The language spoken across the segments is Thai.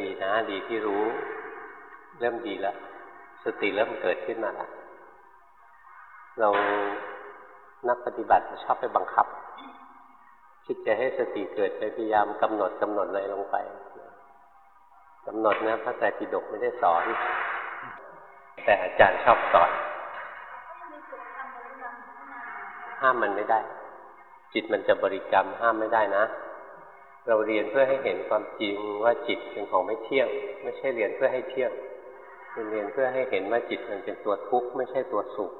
ดีนะ ดีที่รู้ เริ่มดีแล้วสติเริ่มเกิดขึ้นมาแล้วเรานักปฏิบัติชอบไปบังคับ คิดจะให้สติเกิดไปพยายามกำหนดกำหนดอะไรลงไปกำหนดนะพระไตรปิฎกไม่ได้สอน แต่อาจารย์ชอบสอนห้ามมันไม่ได้ จิตมันจะบริกรรมห้ามไม่ได้นะ เราเรียนเพื่อให้เห็นความจริงว่าจิตเป็นของไม่เที่ยง ไม่ใช่เรียนเพื่อให้เที่ยงเรียนเพื่อให้เห็นว่าจิตมันเป็นตัวทุกข์ไม่ใช่ตัวสุข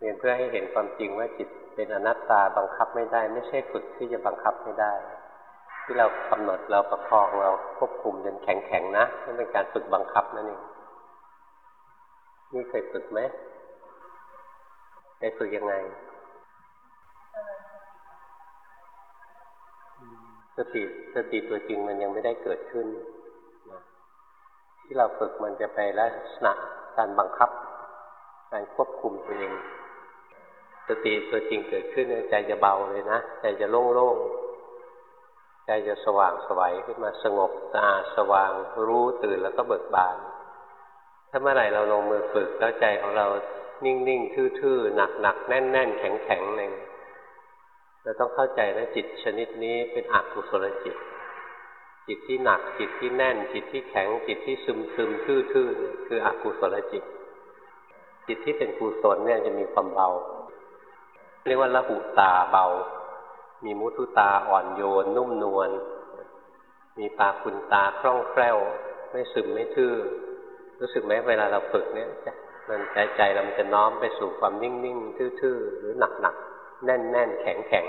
เรียนเพื่อให้เห็นความจริงว่าจิตเป็นอนัตตาบังคับไม่ได้ ไม่ใช่ฝึกที่จะบังคับไม่ได้ ที่เรากำหนดเราประคองเราควบคุมจนแข็งๆนะนั่นเป็นการฝึกบังคับนั่นเองนี่เคยฝึกไหมเคยฝึกยังไง สติสติตัวจริงมันยังไม่ได้เกิดขึ้นที่เราฝึกมันจะไปลักษณะการบังคับ การควบคุมตัวเอง สติตัวจริงเกิดขึ้นใจจะเบาเลยนะใจจะโล่งๆใจจะสว่างสวัยขึ้นมาสงบสะอาดสว่างรู้ตื่นแล้วก็เบิกบาน ถ้าเมื่อไหร่เราลงมือฝึกแล้วใจของเรานิ่งๆ ทื่อๆ หนักๆ แน่นๆ แข็งๆเลย เราต้องเข้าใจนะจิตชนิดนี้เป็นอกุศลจิต จิตที่หนักจิตที่แน่น จิตที่แข็งจิตที่ซึมซึมทื่อๆคืออกุศลจิต จิตที่เป็นกุศลเนี่ยจะมีความเบา เรียกว่าละหุตาเบา มีมุทุตาอ่อนโยน นุ่มนวลมีปาคุณตาคล่องแคล่ว ไม่ซึมไม่ทื่อ รู้สึกไหมเวลาเราฝึกเนี่ยมันใจใจเรามันจะน้อมไปสู่ความนิ่งๆทื่อๆหรือหนักๆ แน่นๆแข็ง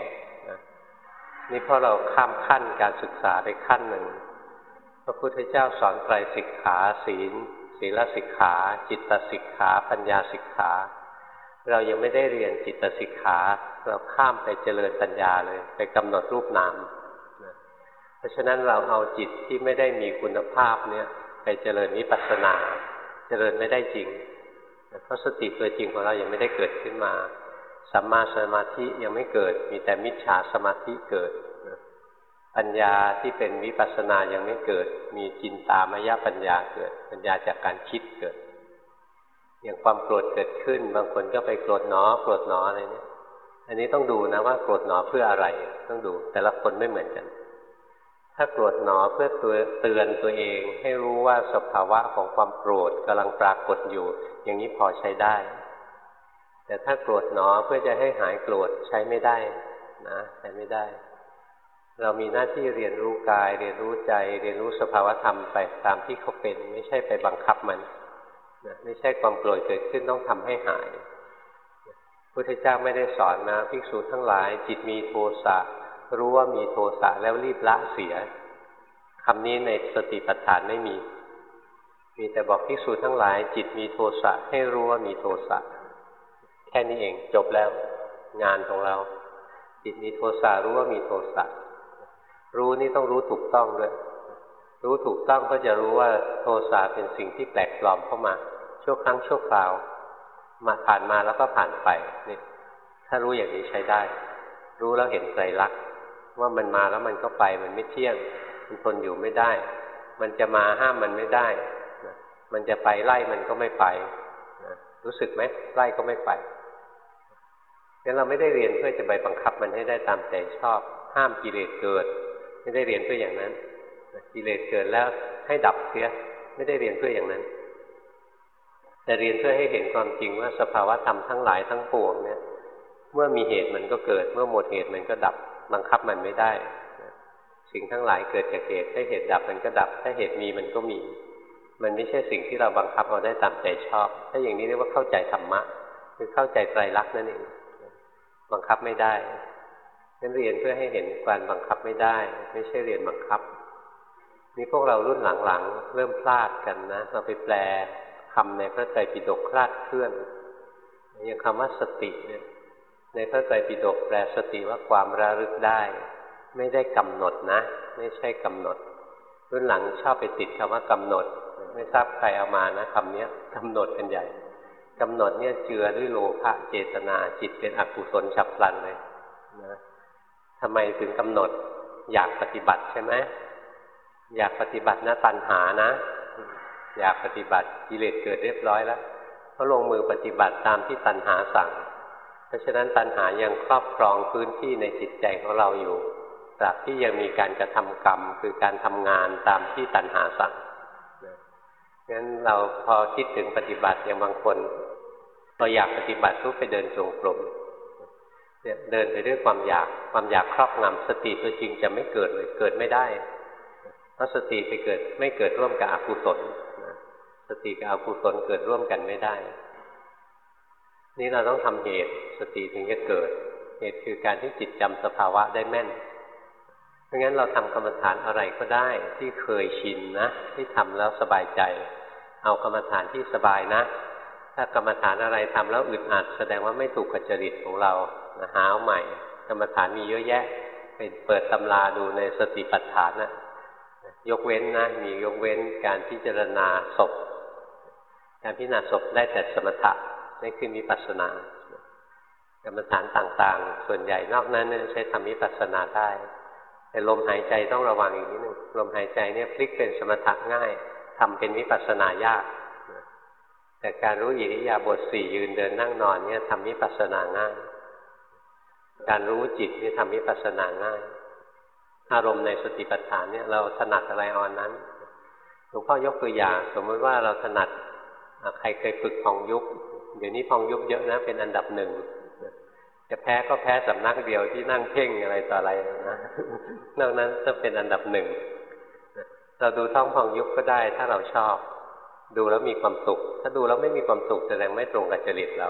ๆนี่เพราะเราข้ามขั้นการศึกษาไปขั้นหนึ่งพระพุทธเจ้าสอนไตรสิกขาศีล ศีลสิกขา จิตสิกขา ปัญญาสิกขา เรายังไม่ได้เรียนจิตสิกขา เราข้ามไปเจริญปัญญาเลย ไปกำหนดรูปนามเพราะฉะนั้นเราเอาจิตที่ไม่ได้มีคุณภาพเนี่ยไปเจริญวิปัสสนา เจริญไม่ได้จริงเพราะสติตัวจริงของเรายังไม่ได้เกิดขึ้นมา สัมมาสมาธิยังไม่เกิด มีแต่มิจฉาสมาธิเกิดปัญญาที่เป็นวิปัสสนายังไม่เกิด มีจินตามายปัญญาเกิด ปัญญาจากการคิดเกิด อย่างความโกรธเกิดขึ้น บางคนก็ไปโกรธหนอโกรธหนออะไรเนี่ย อันนี้ต้องดูนะว่าโกรธหนอเพื่ออะไร ต้องดู แต่ละคนไม่เหมือนกัน ถ้าโกรธหนอเพื่อตัวเตือนตัวเอง ให้รู้ว่าสภาวะของความโกรธกำลังปรากฏอยู่ อย่างนี้พอใช้ได้ แต่ถ้าโกรธหนอเพื่อจะให้หายโกรธใช้ไม่ได้นะใช้ไม่ได้ เรามีหน้าที่เรียนรู้กาย เรียนรู้ใจ เรียนรู้สภาวธรรมไปตามที่เขาเป็น ไม่ใช่ไปบังคับมันนะไม่ใช่ความโกรธเกิดขึ้นต้องทำให้หายพุทธเจ้าไม่ได้สอนนะภิกษุทั้งหลาย จิตมีโทสะรู้ว่ามีโทสะแล้วรีบละเสียคำนี้ในสติปัฏฐานไม่มี มีแต่บอกภิกษุทั้งหลาย จิตมีโทสะให้รู้ว่ามีโทสะ แค่นี้เองจบแล้ว งานของเรา จิตมีโทสะรู้ว่ามีโทสะรู้นี่ต้องรู้ถูกต้องด้วย รู้ถูกต้องก็จะรู้ว่าโทสะเป็นสิ่งที่แปลกปลอมเข้ามา ชั่วครั้งชั่วคราว มาผ่านมาแล้วก็ผ่านไปนี่ถ้ารู้อย่างนี้ใช้ได้ รู้แล้วเห็นใจรักว่ามันมาแล้วมันก็ไปมันไม่เที่ยงมันทนอยู่ไม่ได้ มันจะมาห้ามมันไม่ได้ มันจะไปไล่มันก็ไม่ไป รู้สึกไหมไล่ก็ไม่ไป งั้นเราไม่ได้เรียนเพื่อจะไปบังคับมันให้ได้ตามใจชอบ ห้ามกิเลสเกิด ไม่ได้เรียนเพื่ออย่างนั้นกิเลสเกิดแล้วให้ดับเสีย ไม่ได้เรียนเพื่ออย่างนั้น แต่เรียนเพื่อให้เห็นความจริงว่าสภาวะธรรมทั้งหลายทั้งปวงเนี่ย เมื่อมีเหตุมันก็เกิด เมื่อหมดเหตุมันก็ดับ บังคับมันไม่ได้ สิ่งทั้งหลายเกิดจากเหตุถ้าเหตุดับมันก็ดับ ถ้าเหตุมีมันก็มี มันไม่ใช่สิ่งที่เราบังคับเอาได้ตามใจชอบ ถ้าอย่างนี้เรียกว่าเข้าใจธรรมะ คือเข้าใจไตรลักษณ์นั่นเอง บังคับไม่ได้นั้นเรียนเพื่อให้เห็นการบังคับไม่ได้ ไม่ใช่เรียนบังคับ นี่พวกเรารุ่นหลังๆ เริ่มพลาดกันนะ เราไปแปลคำในพระไตรปิฎกคลาดเคลื่อนอย่างคำว่าสติเนี่ยในพระไตรปิฎกแปลสติว่าความระลึกได้ ไม่ได้กำหนดนะ ไม่ใช่กำหนด รุ่นหลังชอบไปติดคำว่ากำหนด ไม่ทราบใครเอามานะคำนี้กำหนดกันใหญ่ กำหนดเนี่ยเจือด้วยโลภะเจตนาจิตเป็นอกุศลฉับพลันเลยนะทำไมถึงกำหนดอยากปฏิบัติใช่ไหมอยากปฏิบัตินะตัณหานะ อยากปฏิบัติกิเลสเกิดเรียบร้อยแล้วก็ลงมือปฏิบัติตามที่ตัณหาสั่ง เพราะฉะนั้นตัณหายังครอบครองพื้นที่ในจิตใจของเราอยู่ตราบที่ยังมีการกระทำกรรม คือการทำงานตามที่ตัณหาสั่งงั้นเราพอคิดถึงปฏิบัติอย่างบางคน เราอยากปฏิบัติทุกไปเดินจงกรมเนี่ยเดินไปด้วยความอยากความอยากครอบงำสติตัวจริงจะไม่เกิดเลยเกิดไม่ได้เพราะสติไปเกิดไม่เกิดร่วมกับอกุศลสติกับอกุศลเกิดร่วมกันไม่ได้ นี่เราต้องทำเหตุสติถึงจะเกิด เหตุคือการที่จิตจำสภาวะได้แม่นเพราะงั้นเราทำกรรมฐานอะไรก็ได้ที่เคยชินนะ ที่ทำแล้วสบายใจ เอากรรมฐานที่สบายนะ ถ้ากรรมฐานอะไรทำแล้วอึดอัด แสดงว่าไม่ถูกขจริตของเราหาเอาใหม่ กรรมฐานมีเยอะแยะไปเปิดตำราดูในสติปัฏฐานนะยกเว้นนะมียกเว้นการพิจารณาศพ การพิจารณาศพได้แต่สมถะไม่ขึ้นวิปัสนากรรมฐานต่างๆ ส่วนใหญ่นอกนั้นใช้ทำวิปัสสนาได้ แต่ลมหายใจต้องระวังอีกนิดนึงลมหายใจเนี่ยพลิกเป็นสมถะง่ายทำเป็นวิปัสสนายาก แต่การรู้อิริยาบถสี่ยืนเดินนั่งนอนเนี่ยทำวิปัสสนาง่าย การรู้จิตนี่ทำวิปัสสนาง่าย อารมณ์ในสติปัฏฐานเนี่ยเราถนัดอะไรออนนั้นหลวงพ่อยกตัวอย่างสมมติว่าเราถนัดใครเคยฝึกพองยุบเดี๋ยวนี้พองยุบเยอะนะเป็นอันดับหนึ่งจะแพ้ก็แพ้สำนักเดียวที่นั่งเพ่งอะไรต่ออะไรนะนอกนั้นจะเป็นอันดับหนึ่งเราดูท้องพองยุบก็ได้ถ้าเราชอบ ดูแล้วมีความสุข ถ้าดูแล้วไม่มีความสุขแสดงไม่ตรงกับจริตเรา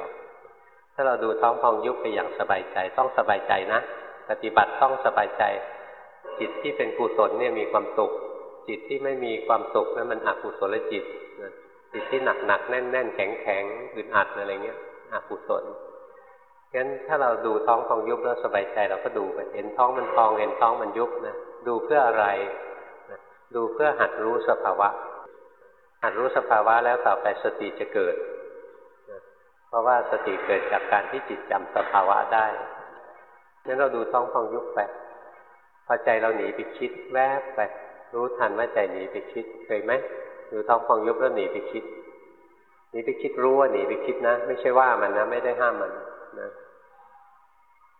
ถ้าเราดูท้องพองยุบไปอย่างสบายใจ ต้องสบายใจนะ ปฏิบัติต้องสบายใจ จิตที่เป็นกุศลเนี่ยมีความสุข จิตที่ไม่มีความสุขนั้นมันอกุศลจิตจิตที่หนักหนักแน่นแน่นแข็งแข็งอึดอัดอะไรเงี้ยอกุศลงั้นถ้าเราดูท้องพองยุบแล้วสบายใจเราก็ดูไปเห็นท้องมันพองเห็นท้องมันยุบนะดูเพื่ออะไร ดูเพื่อหัดรู้สภาวะ หัดรู้สภาวะแล้วต่อไปสติจะเกิด เพราะว่าสติเกิดจากการที่จิตจำสภาวะได้นั้นเราดูท้องพองยุบไปพอใจเราหนีไปคิดแวบไป รู้ทันว่าใจหนีไปคิดเคยไหมดูท้องพองยุบแล้วหนีไปคิดหนีไปคิดรู้ว่าหนีไปคิดนะ ไม่ใช่ว่ามันนะไม่ได้ห้ามมันนะ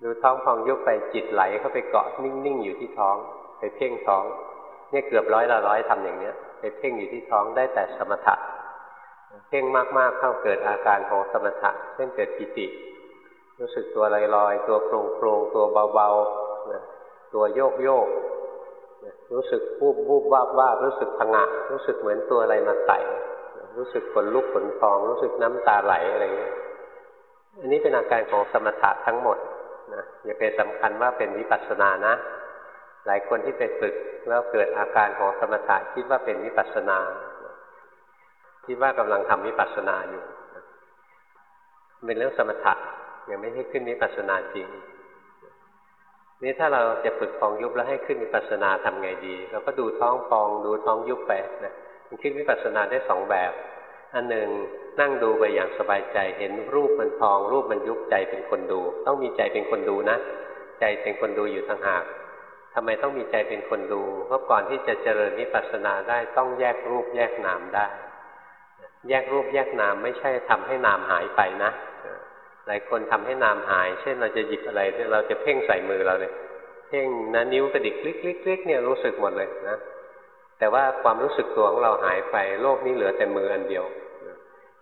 ดูท้องพองยุบไปจิตไหลเข้าไปเกาะนิ่งๆอยู่ที่ท้อง ไปเพ่งท้อง เนี่ยเกือบร้อยละร้อยทำอย่างเนี้ยไปเพ่งอยู่ที่ท้องได้แต่สมถะเพ่งมากๆเข้าเกิดอาการของสมถะเช่นเกิดปิติ รู้สึกตัวลอยๆตัวโปร่งโปร่งตัวเบาๆตัวโยกโยกรู้สึกบูบบูบวาบวาบรู้สึกผงะรู้สึกเหมือนตัวอะไรมาไต่รู้สึกขนลุกขนพอง รู้สึกน้ำตาไหลอะไรเงี้ยอันนี้เป็นอาการของสมถะทั้งหมดนะอย่าไปสำคัญว่าเป็นวิปัสสนานะ หลายคนที่ไปฝึกแล้วเกิดอาการของสมถะคิดว่าเป็นวิปัสนา คิดว่ากำลังทำวิปัสนาอยู่เป็นเรื่องสมถะยังไม่ให้ขึ้นวิปัสนาจริง นี่ถ้าเราจะฝึกฟองยุบแล้วให้ขึ้นวิปัสนาทำไงดี เราก็ดูท้องฟองดูท้องยุบไปนะมันขึ้นวิปัสนาได้สองแบบ อันหนึ่งนั่งดูไปอย่างสบายใจ เห็นรูปมันพอง รูปมันยุบใจเป็นคนดู ต้องมีใจเป็นคนดูนะ ใจเป็นคนดูอยู่ต่างหาก ทำไมต้องมีใจเป็นคนดู เพราะก่อนที่จะเจริญวิปัสสนาได้ต้องแยกรูปแยกนามได้ แยกรูปแยกนามไม่ใช่ทำให้นามหายไปนะหลายคนทำให้นามหาย เช่นเราจะหยิบอะไร เราจะเพ่งใส่มือเราเลยเพ่งนะนิ้วกระดิกคลิกๆเนี่ยรู้สึกหมดเลยนะแต่ว่าความรู้สึกตัวของเราหายไปโลกนี้เหลือแต่มืออันเดียว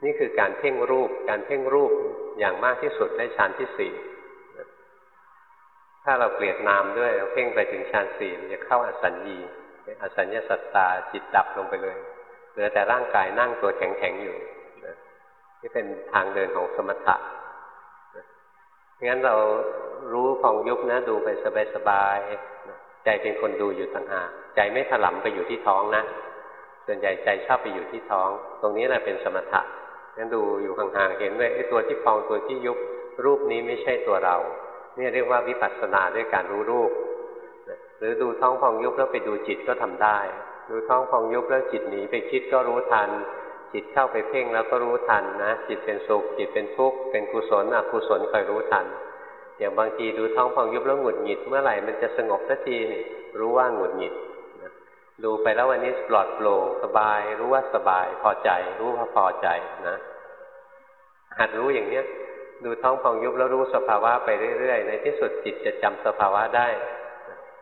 นี่คือการเพ่งรูป การเพ่งรูปอย่างมากที่สุดได้ฌานที่สี่ ถ้าเราเกลียดนามด้วยเราเพ่งไปถึงฌานสี่จะเข้าอสัญญีอสัญญาสัตตาจิตดับลงไปเลยเหลือแต่ร่างกายนั่งตัวแข็งๆอยู่นี่เป็นทางเดินของสมถะงั้นเรารู้ของยุบนะดูไปสบายๆใจเป็นคนดูอยู่ต่างหากใจไม่ถลำไปอยู่ที่ท้องนะส่วนใหญ่ใจชอบไปอยู่ที่ท้อง ตรงนี้แหละเป็นสมถะงั้นดูอยู่ห่างๆเห็นว่าไอ้ตัวที่พองตัวที่ยุบรูปนี้ไม่ใช่ตัวเรา นี่เรียกว่าวิปัสสนาด้วยการรู้รูป หรือดูท้องพองยุบแล้วไปดูจิตก็ทำได้ ดูท้องพองยุบแล้วจิตหนีไปคิดก็รู้ทัน จิตเข้าไปเพ่งแล้วก็รู้ทันนะจิตเป็นสุขจิตเป็นทุกข์เป็นกุศลอกุศลคอยรู้ทัน อย่างบางทีดูท้องพองยุบแล้วหงุดหงิด เมื่อไหร่มันจะสงบสักทีนี่รู้ว่าหงุดหงิดดูไปแล้ววันนี้ปลอดโปร่งสบาย รู้ว่าสบายพอใจ รู้ว่าพอใจนะหัดรู้อย่างเนี้ย ดูท้องพองยุบแล้วรู้สภาวะไปเรื่อยๆ ในที่สุดจิตจะจำสภาวะได้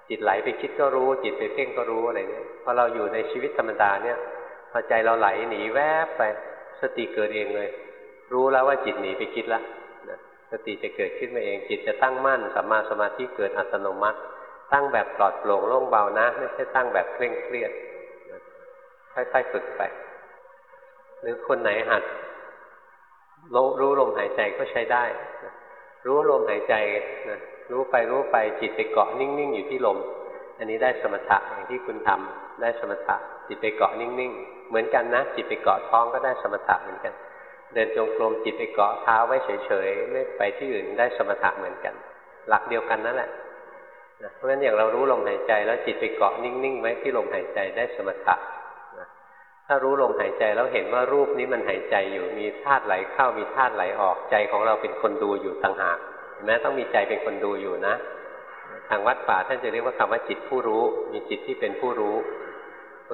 จิตไหลไปคิดก็รู้ จิตไปเพ่งก็รู้อะไรเนี่ยพอเราอยู่ในชีวิตธรรมดาเนี่ยพอใจเราไหลหนีแวบไปสติเกิดเองเลย รู้แล้วว่าจิตหนีไปคิดละสติจะเกิดขึ้นมาเอง จิตจะตั้งมั่นสัมมาสมาธิเกิดอัตโนมัติ ตั้งแบบปลอดโปร่งโล่งเบานะ ไม่ใช่ตั้งแบบเคร่งเครียดค่อยๆฝึกไป หรือคนไหนหัด รู้ลมหายใจก็ใช้ได้ รู้ลมหายใจนะรู้ไปรู้ไปจิตไปเกาะนิ่งๆอยู่ที่ลม อันนี้ได้สมถะอย่างที่คุณทำได้สมถะจิตไปเกาะนิ่งๆ เหมือนกันนะ จิตไปเกาะท้องก็ได้สมถะเหมือนกัน เดินจงกรมจิตไปเกาะเท้าไว้เฉยๆไม่ไปที่อื่นได้สมถะเหมือนกัน หลักเดียวกันนั่นแหละเพราะฉะนั้นอย่างเรารู้ลมหายใจ แล้วจิตไปเกาะนิ่งๆไว้ที่ลมหายใจได้สมถะ ถ้ารู้ลมหายใจแล้วเห็นว่ารูปนี้มันหายใจอยู่มีธาตุไหลเข้ามีธาตุไหลออกใจของเราเป็นคนดูอยู่ต่างหากเห็นไหมต้องมีใจเป็นคนดูอยู่นะ ทางวัดป่าท่านจะเรียกว่าคำว่าจิตผู้รู้ มีจิตที่เป็นผู้รู้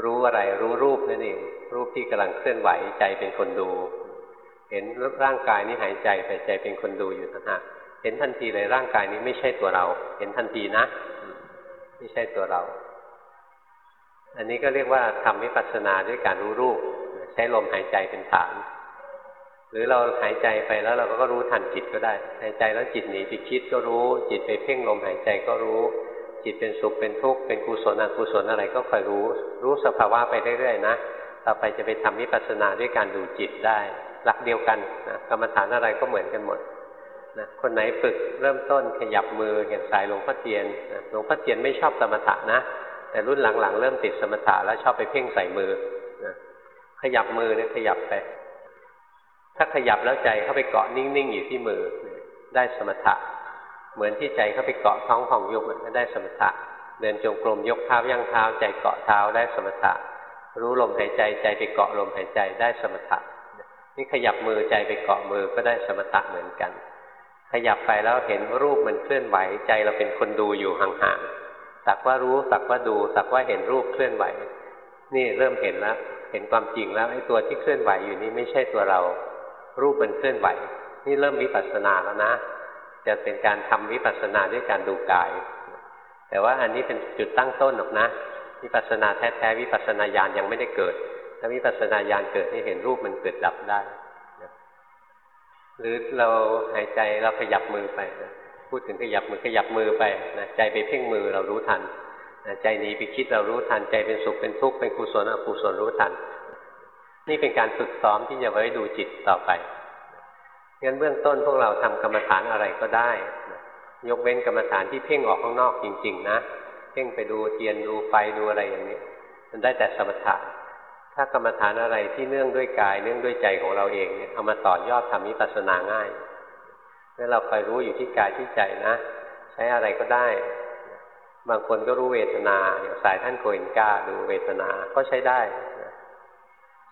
รู้อะไรรู้รูปนั่นเองรูปที่กำลังเคลื่อนไหวใจเป็นคนดู เห็นร่างกายนี้หายใจแต่ใจเป็นคนดูอยู่ต่างหากเห็นทันทีเลยร่างกายนี้ไม่ใช่ตัวเรา เห็นทันทีนะ ไม่ใช่ตัวเรา อันนี้ก็เรียกว่าทำวิปัสสนาด้วยการรู้รูป ใช้ลมหายใจเป็นฐาน หรือเราหายใจไปแล้วเราก็รู้ทันจิตก็ได้ หายใจแล้วจิตหนีไปคิดก็รู้ จิตไปเพ่งลมหายใจก็รู้ จิตเป็นสุขเป็นทุกข์เป็นกุศลอกุศลอะไรก็คอยรู้ รู้สภาวะไปเรื่อยๆนะต่อไปจะไปทำวิปัสสนาด้วยการดูจิตได้ หลักเดียวกันนะกรรมฐานอะไรก็เหมือนกันหมดนะคนไหนฝึกเริ่มต้นขยับมือเห็นสายหลวงพ่อเทียนหลวงพ่อเทียนไม่ชอบสมถะนะ แต่รุ่นหลังๆ เริ่มติดสมถะแล้วชอบไปเพ่งใส่มือนะขยับมือเนี่ยขยับไป ถ้าขยับแล้วใจเข้าไปเกาะนิ่งๆอยู่ที่มือ ได้สมถะ เหมือนที่ใจเข้าไปเกาะท้องของยุบได้สมถะ เดินจงกรมยกเท้าย่างเท้า ใจเกาะเท้าได้สมถะ รู้ลมหายใจใจไปเกาะลมหายใจได้สมถะนี่ขยับมือใจไปเกาะมือก็ได้สมถะเหมือนกัน ขยับไปแล้วเห็นรูปมันเคลื่อนไหวใจเราเป็นคนดูอยู่ห่างๆ สักว่ารู้สักว่าดู สักว่าเห็นรูปเคลื่อนไหว นี่เริ่มเห็นแล้วเห็นความจริงแล้วไอ้ตัวที่เคลื่อนไหวอยู่นี้ไม่ใช่ตัวเรา รูปมันเคลื่อนไหว นี่เริ่มวิปัสสนาแล้วนะ จะเป็นการทำวิปัสสนาด้วยการดูกาย แต่ว่าอันนี้เป็นจุดตั้งต้นหรอกนะวิปัสสนาแท้ๆวิปัสสนาญาณยังไม่ได้เกิด ถ้าวิปัสสนาญาณเกิดนี่เห็นรูปมันเกิดดับได้ หรือเราหายใจเราขยับมือไป พูดถึงขยับมือขยับมือไปนะใจไปเพ่งมือเรารู้ทันนะใจหนีไปคิดเรารู้ทัน ใจเป็นสุขเป็นทุกข์เป็นกุศลอกุศลรู้ทัน นี่เป็นการฝึกซ้อมที่จะไว้ดูจิตต่อไปงั้นเบื้องต้นพวกเราทำกรรมฐานอะไรก็ได้ยกเว้นกรรมฐานที่เพ่งออกข้างนอกจริง ๆ นะเพ่งไปดูเทียนดูไฟดูอะไรอย่างนี้ มันได้แต่สมถะถ้ากรรมฐานอะไรที่เนื่องด้วยกาย เนื่องด้วยใจของเราเองเนี่ยเอามาต่อยอดทำวิปัสสนาง่าย ถ้าเราคอยรู้อยู่ที่กายที่ใจนะ ใช้อะไรก็ได้ บางคนก็รู้เวทนา อย่างสายท่านโกอินกาดูเวทนาก็ใช้ได้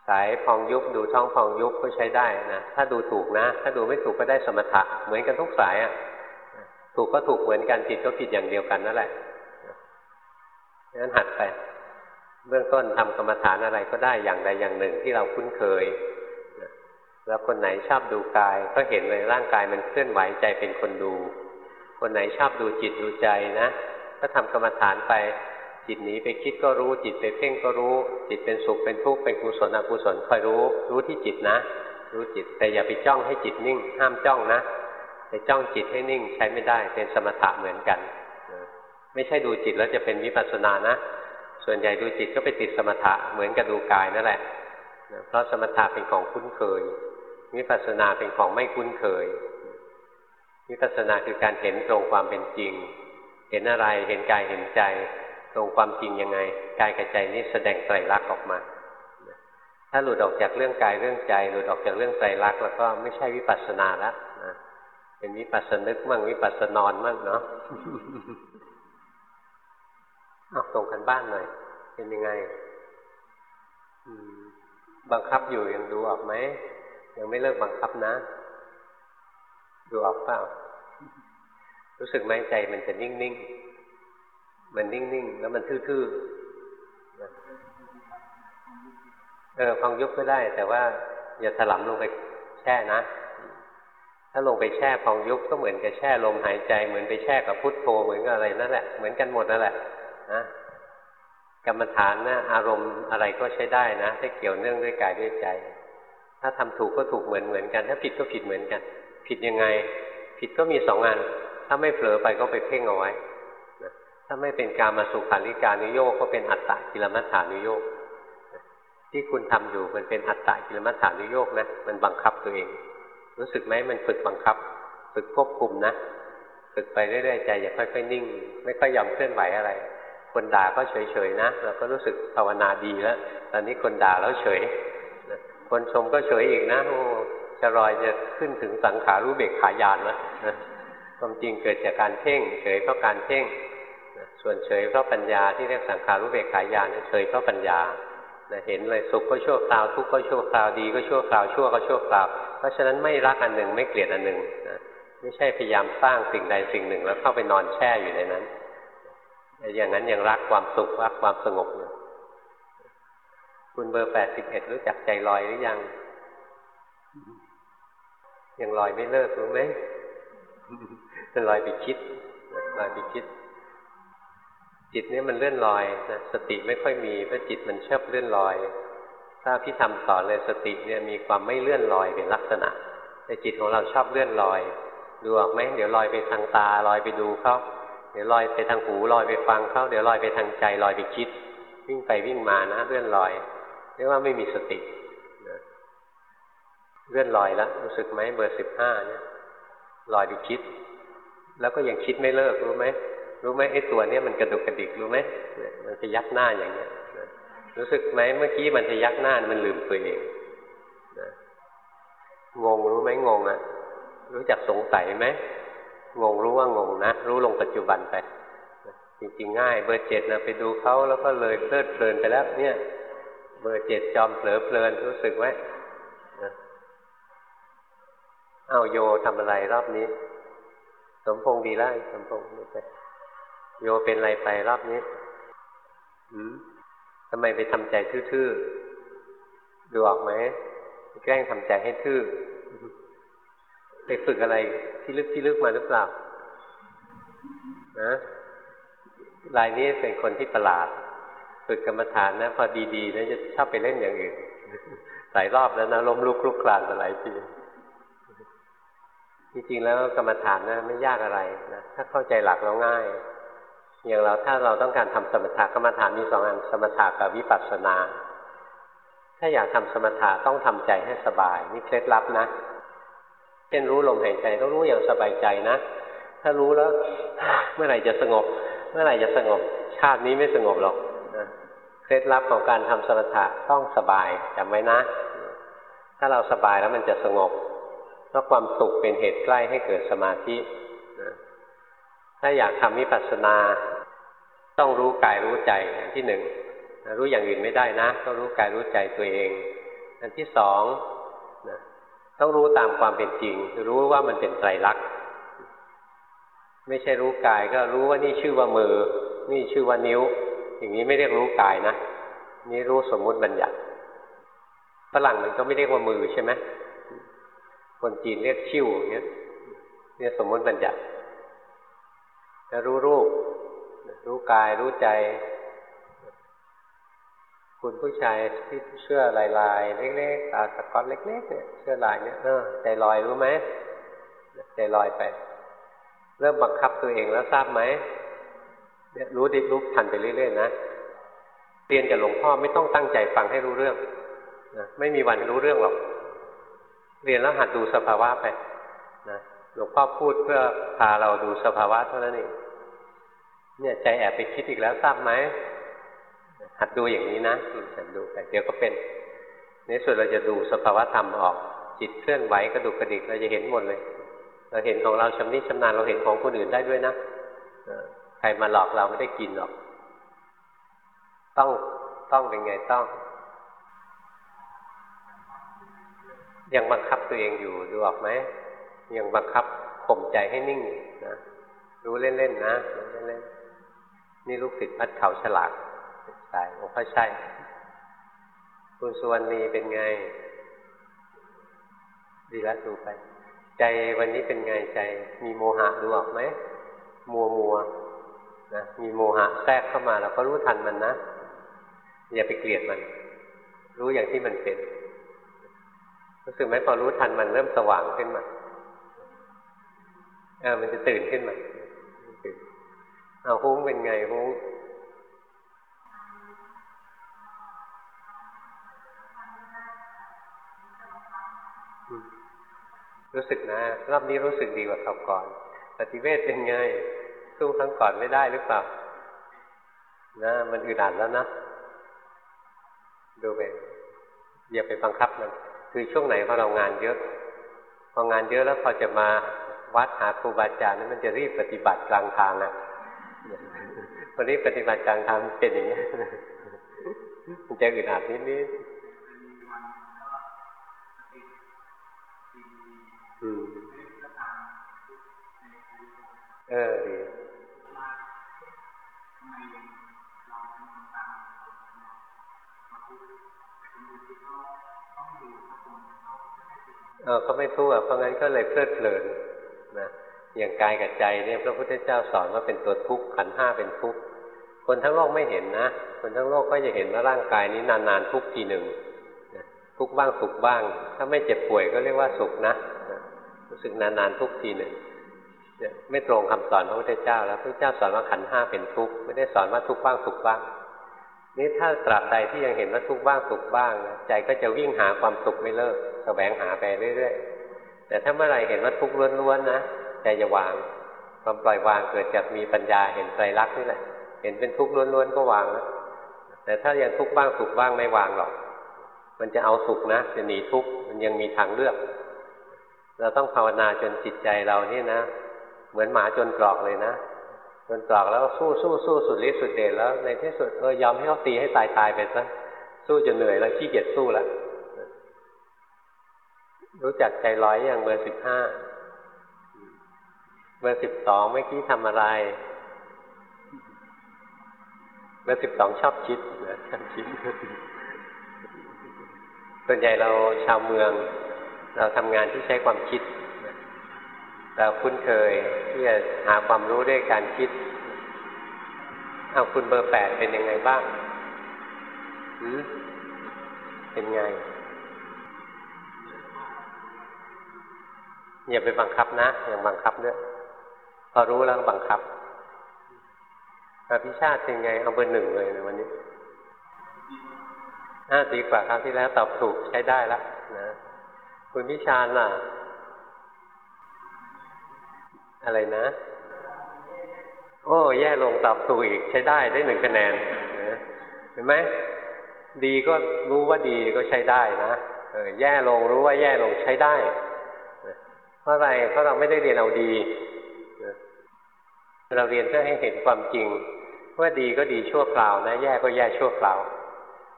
สายพองยุบดูท้องพองยุบก็ใช้ได้นะถ้าดูถูกนะ ถ้าดูไม่ถูกก็ได้สมถะเหมือนกันทุกสายอะถูกก็ถูกเหมือนกันผิดก็ผิดอย่างเดียวกันนั่นแหละงั้นหัดไป เบื้องต้นทำกรรมฐานอะไรก็ได้อย่างใดอย่างหนึ่งที่เราคุ้นเคย แล้วคนไหนชอบดูกาย ก็เห็นเลยร่างกายมันเคลื่อนไหวใจเป็นคนดู คนไหนชอบดูจิตดูใจนะ ก็ทำกรรมฐานไป จิตหนีไปคิดก็รู้ จิตไปเพ่งก็รู้ จิตเป็นสุขเป็นทุกข์เป็นกุศลอกุศลคอยรู้ รู้ที่จิตนะ รู้จิตแต่อย่าไปจ้องให้จิตนิ่ง ห้ามจ้องนะไปจ้องจิตให้นิ่งใช้ไม่ได้เป็นสมถะเหมือนกัน ไม่ใช่ดูจิตแล้วจะเป็นวิปัสสนานะ ส่วนใหญ่ดูจิตก็ไปติดสมถะเหมือนกับดูกายนั่นแหละเพราะสมถะเป็นของคุ้นเคย วิปัสสนาเป็นของไม่คุ้นเคยวิปัสสนาคือการเห็นตรงความเป็นจริง เห็นอะไรเห็นกายเห็นใจ ตรงความจริงยังไงกายกับใจนี้แสดงไตรลักษณ์ออกมา ถ้าหลุดออกจากเรื่องกายเรื่องใจ หลุดออกจากเรื่องไตรลักษณ์แล้วก็ไม่ใช่วิปัสสนาแล้วนะเป็นวิปัสสนึกมั่งวิปัสสนอนมั่งเนาะเอาตรงกันบ้านหน่อยเป็นยังไงบังคับอยู่ยังดูออกไหม ยังไม่เลิกบังคับนะ ดูออกเปล่า รู้สึกไหมใจมันจะนิ่งๆ มันนิ่งๆ แล้วมันทื่อเออพองยุบก็ได้ แต่ว่าอย่าถลำลงไปแช่นะ ถ้าลงไปแช่พองยุบก็เหมือนกับแช่ลมหายใจ เหมือนไปแช่กับพุทโธเหมือนกับอะไรนั่นแหละ เหมือนกันหมดนั่นแหละนะกรรมฐานนะอารมณ์อะไรก็ใช้ได้นะ ถ้าเกี่ยวเนื่องด้วยกายด้วยใจ ถ้าทำถูกก็ถูกเหมือนเหมือนกัน ถ้าผิดก็ผิดเหมือนกัน ผิดยังไง ผิดก็มีสองอัน ถ้าไม่เผลอไปก็ไปเพ่งเอาไว้ถ้าไม่เป็นการมาสุขาริการนิโยกก็เป็นอัตตะกิลมัฏฐานุโยกที่คุณทำอยู่มันเป็นอัตตะกิลมัฏฐานุโยกนะมันบังคับตัวเอง รู้สึกไหมมันฝึกบังคับ ฝึกควบคุมนะฝึกไปเรื่อยๆใจอย่าค่อยๆนิ่ง ไม่ค่อยยอมเคลื่อนไหวอะไร คนด่าก็เฉยๆนะเราก็รู้สึกภาวนาดีแล้วตอนนี้คนด่าแล้วเฉย คนชมก็เฉยอีกนะโอ้จะรอยจะขึ้นถึงสังขารู้เบกขายานแล้วความจริงเกิดจากการเพ่ง เฉยเพราะการเพ่งส่วนเฉยเพราะปัญญาที่เรียกสังขารู้เบกขายานเฉยเพราะปัญญาเห็นเลยสุขก็ชั่วคราวทุกข์ก็ชั่วคราวดีก็ชั่วคราวชั่วก็ชั่วคราว เพราะฉะนั้นไม่รักอันหนึ่งไม่เกลียดอันหนึ่งไม่ใช่พยายามสร้างสิ่งใดสิ่งหนึ่งแล้วเข้าไปนอนแช่อยู่ในนั้นอย่างนั้นยังรักความสุขรักความสงบอยู่ คุณเบอร์แปดสิบเอ็ดรู้จักใจลอยหรือยัง ยังลอยไม่เลิกรู้ไหมจะลอยไปคิดลอยไปคิด จิตนี้มันเลื่อนลอยนะสติไม่ค่อยมีเพราะจิตมันชอบเลื่อนลอย ถ้าพี่ทำสอนเลยสติเนี่ยมีความไม่เลื่อนลอยเป็นลักษณะ แต่จิตของเราชอบเลื่อนลอยดูออกไหมเดี๋ยวลอยไปทางตาลอยไปดูเขาเดี๋ยวลอยไปทางหูลอยไปฟังเขาเดี๋ยวลอยไปทางใจลอยไปคิด วิ่งไปวิ่งมานะเลื่อนลอย เรียกว่าไม่มีสติเลื่อนลอยแล้วรู้สึกไหมเบอร์สิบห้าเนี่ยลอยไปคิด แล้วก็ยังคิดไม่เลิกรู้ไหมรู้ไหมไอ้ตัวเนี้ยมันกระดุกกระดิกรู้ไหมมันจะยักหน้าอย่างเงี้ยรู้สึกไหมเมื่อกี้มันจะยักหน้ามันลืมตัวเองงงรู้ไหมงงอะ รู้จักสงสัยไหมงงรู้ว่างงนะรู้ลงปัจจุบันไปจริงๆง่าย เบอร์เจ็ดนะไปดูเขาแล้วก็เลยเพลิดเพลินไปแล้ว เนี่ย เบอร์เจ็ดจอมเผลอเพลินรู้สึกไหมเอาโยทำอะไรรอบนี้ สมพงษ์ดีแล้วสมพงษ์ไปโยเป็นอะไรไปรอบนี้หืมทำไมไปทำใจทื่อๆ ดูออกไหมแกล้งทำใจให้ทื่อ ไปฝึกอะไรที่ลึกที่ลึกมาหรือเปล่านะรายนี้เป็นคนที่ประหลาด ฝึกกรรมฐานนะ พอดีๆนะจะชอบไปเล่นอย่างอื่นหลายรอบแล้วนะล้มลุกคลุกคลานมาหลายทีจริงๆแล้วกรรมฐานนะไม่ยากอะไรนะถ้าเข้าใจหลักแล้วง่าย อย่างเราถ้าเราต้องการทำสมถะกรรมฐานมีสองอันสมถะกับวิปัสสนา ถ้าอยากทำสมถะต้องทำใจให้สบายนี่เคล็ดลับนะเช่นรู้ลมหายใจต้องรู้อย่างสบายใจนะ ถ้ารู้แล้ว เมื่อไหร่จะสงบ เมื่อไหร่จะสงบ ชาตินี้ไม่สงบหรอก เคล็ดลับของการทำสมถะต้องสบายจำไว้นะ ถ้าเราสบายแล้วมันจะสงบเพราะความสุขเป็นเหตุใกล้ให้เกิดสมาธิถ้าอยากทำวิปัสสนา ต้องรู้กายรู้ใจอันที่หนึ่งรู้อย่างอื่นไม่ได้นะต้องรู้กายรู้ใจตัวเอง อันที่สองต้องรู้ตามความเป็นจริง รู้ว่ามันเป็นไตรลักษณ์ไม่ใช่รู้กายก็รู้ว่านี่ชื่อว่ามือ นี่ชื่อว่านิ้ว อย่างนี้ไม่เรียกรู้กายนะนี่รู้สมมุติบัญญัติฝรั่งมันก็ไม่เรียกว่ามือใช่ไหมคนจีนเรียกชิ่วเงี้ยเนี่ยสมมุติบัญญัติรู้รูป รู้กายรู้ใจ คุณผู้ชายที่เชื่อลายลายเล็กๆตาสกอตเล็กๆเนี่ยเชื่อลายเนี่ยเออใจลอยรู้ไหมใจลอยไป เริ่มบังคับตัวเองแล้วทราบไหม รู้ดิรู้ทันไปเรื่อยๆนะเรียนกับหลวงพ่อไม่ต้องตั้งใจฟังให้รู้เรื่องนะไม่มีวันรู้เรื่องหรอก เรียนแล้วหัดดูสภาวะไปนะหลวงพ่อพูดเพื่อพาเราดูสภาวะเท่านั้นเองเนี่ยใจแอบไปคิดอีกแล้วทราบไหมหัดดูอย่างนี้นะหัดดูไปเดี๋ยวก็เป็นในส่วนเราจะดูสภาวะธรรมออก จิตเคลื่อนไหวกระดุกกระดิกเราจะเห็นหมดเลย เราเห็นของเราชำนิชำนาญเราเห็นของคนอื่นได้ด้วยนะ ใครมาหลอกเราไม่ได้กินหรอก ต้องต้องเป็นไงต้อง ยังบังคับตัวเองอยู่ดูออกไหมยังบังคับข่มใจให้นิ่งนะรู้เล่นๆนะรู้เล่นๆนี่ลูกศิษย์พัดเขาฉลาดฉกายโอ้ก็ใช่คุณสุวรรณีเป็นไง ดีล้วดูไป ใจวันนี้เป็นไงใจ มีโมหะดูออกไหมมัวมัว นะมีโมหะแทรกเข้ามาเราก็รู้ทันมันนะ อย่าไปเกลียดมัน รู้อย่างที่มันเป็น รู้สึกไหมพอรู้ทันมันเริ่มสว่างขึ้นมาเออมันจะตื่นขึ้นมาเอาหุ้งเป็นไงหุ้งรู้สึกนะ รอบนี้รู้สึกดีกว่าคราวก่อน ปฏิเวทเป็นไง สู้ครั้งก่อนไม่ได้หรือเปล่านะมันอึดอัดแล้วนะ ดูไปอย่าไปบังคับมันคือช่วงไหนพอเรางานเยอะ พองานเยอะแล้วพอจะมาวัดหาครูบาอาจารย์นั้นมันจะรีบปฏิบัติกลางทางอะคนนี้ปฏิบัติกลางทางเป็นอย่างนี้มันจะอึดอัดนิดนิดเออดี เขาไม่ทุกข์เพราะงั้นก็เลยเพลิดเพลินนะอย่างกายกับใจเนี่ยพระพุทธเจ้าสอนว่าเป็นตัวทุกข์ขันห้าเป็นทุกข์คนทั้งโลกไม่เห็นนะ คนทั้งโลกก็จะเห็นว่าร่างกายนี้นานๆทุกทีหนึ่งทุกบ้างสุขบ้าง ถ้าไม่เจ็บป่วยก็เรียกว่าสุขนะรู้สึกนานๆทุกทีหนึ่งไม่ตรงคำสอนพระพุทธเจ้าแล้วพระพุทธเจ้าสอนว่าขันห้าเป็นทุกข์ไม่ได้สอนว่าทุกบ้างสุขบ้าง นี่ถ้าตราบใดที่ยังเห็นว่าทุกข์บ้างสุขบ้างใจก็จะวิ่งหาความสุขไม่เลิกแสวงหาไปเรื่อยๆแต่ถ้าเมื่อไหร่เห็นว่าทุกข์ล้วนๆนะใจจะวางความปล่อยวางเกิดจากมีปัญญาเห็นไตรลักษณ์นี่แหละเห็นเป็นทุกข์ล้วนๆก็วางแล้วแต่ถ้ายังทุกข์บ้างสุขบ้างไม่วางหรอก มันจะเอาสุขนะจะหนีทุกข์มันยังมีทางเลือก เราต้องภาวนาจนจิตใจเรานี่นะ เหมือนหมาจนกรอกเลยนะ จนกรอกแล้วสู้สู้สู้สุดฤทธิ์สุดเดชแล้ว ในที่สุดเออยอมให้เขาตีให้ตายตายไปซะสู้จนเหนื่อยแล้วขี้เกียจสู้แล้วรู้จักใจร้อยอย่างเบอร์สิบห้าเบอร์สิบสองเมื่อกี้ทำอะไร เบอร์สิบสองชอบคิดนะชอบคิดส่วนใหญ่เราชาวเมือง เราทำงานที่ใช้ความคิด เราคุ้นเคยที่จะหาความรู้ด้วยการคิดเอาคุณเบอร์แปดเป็นยังไงบ้างหืมเป็นไง อย่าไปบังคับนะ อย่างบังคับด้วยพอรู้แล้วบังคับอภิชาติเป็นไง เอาเบอร์หนึ่งเลยในวันนี้น่าดีกว่าครั้งที่แล้วตอบถูกใช้ได้แล้วนะ คุณพิชานล่ะ อะไรนะ โอ้ แย่ลงตอบถูกอีกใช้ได้ได้หนึ่งคะแนนเห็นไหมดีก็รู้ว่าดีก็ใช้ได้นะเออแย่ลงรู้ว่าแย่ลงใช้ได้ เพราะอะไร เพราะเราไม่ได้เรียนเอาดี เราเรียนเพื่อให้เห็นความจริง ว่าดีก็ดีชั่วคราวนะ แย่ก็แย่ชั่วคราว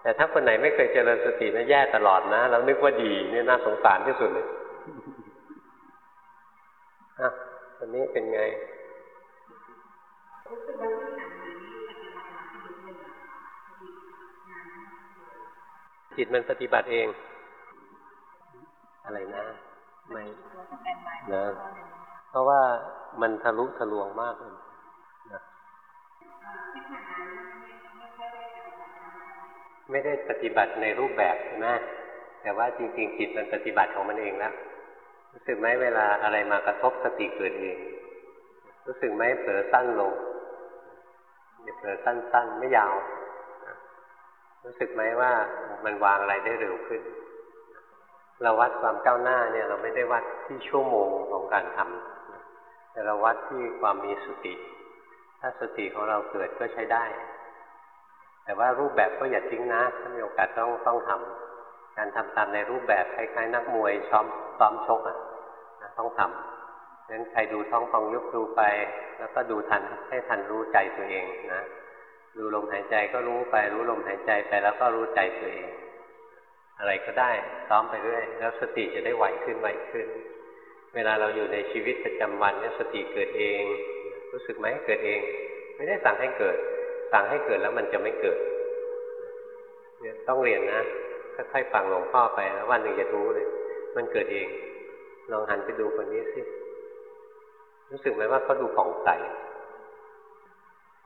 แต่ถ้าคนไหนไม่เคยเจริญสตินะแย่ตลอดนะแล้วนึกว่าดีนี่น่าสงสารที่สุดเลย อะตอนนี้เป็นไงจิตมันปฏิบัติเอง อะไรนะ ไม่นะเพราะว่ามันทะลุทะลวงมากเลยนะไม่ได้ปฏิบัติในรูปแบบนะแต่ว่าจริง ๆ จิตมันปฏิบัติของมันเองแล้ว รู้สึกไหมเวลาอะไรมากระทบสติเกิดเอง รู้สึกไหมเผลอสั้นลงอย่าเผลอสั้นๆ ไม่ยาว รู้สึกไหมว่ามันวางอะไรได้เร็วขึ้น เราวัดความก้าวหน้าเนี่ย เราไม่ได้วัดที่ชั่วโมงของการทำแต่เราวัดที่ความมีสติ ถ้าสติของเราเกิดก็ใช้ได้ แต่ว่ารูปแบบก็อย่าทิ้งนะ ถ้ามีโอกาสต้องต้องทำ การทำตามในรูปแบบคล้ายๆนักมวยซ้อมซ้อมชกอะต้องทำงั้นใครดูท้องฟองยุบดูไป แล้วก็ดูทันให้ทันรู้ใจตัวเองนะดูลมหายใจก็รู้ไป รู้ลมหายใจไปแล้วก็รู้ใจตัวเอง อะไรก็ได้ซ้อมไปเรื่อยแล้วสติจะได้ไหวขึ้นไหวขึ้น เวลาเราอยู่ในชีวิตประจำวันเนี่ยสติเกิดเอง รู้สึกไหมเกิดเอง ไม่ได้สั่งให้เกิด สั่งให้เกิดแล้วมันจะไม่เกิดเนี่ยต้องเรียนนะ ค่อยๆฟังหลวงพ่อไปแล้ววันหนึ่งจะรู้เลย มันเกิดเอง ลองหันไปดูคนนี้สิรู้สึกไหมว่าเขาดูผ่องใส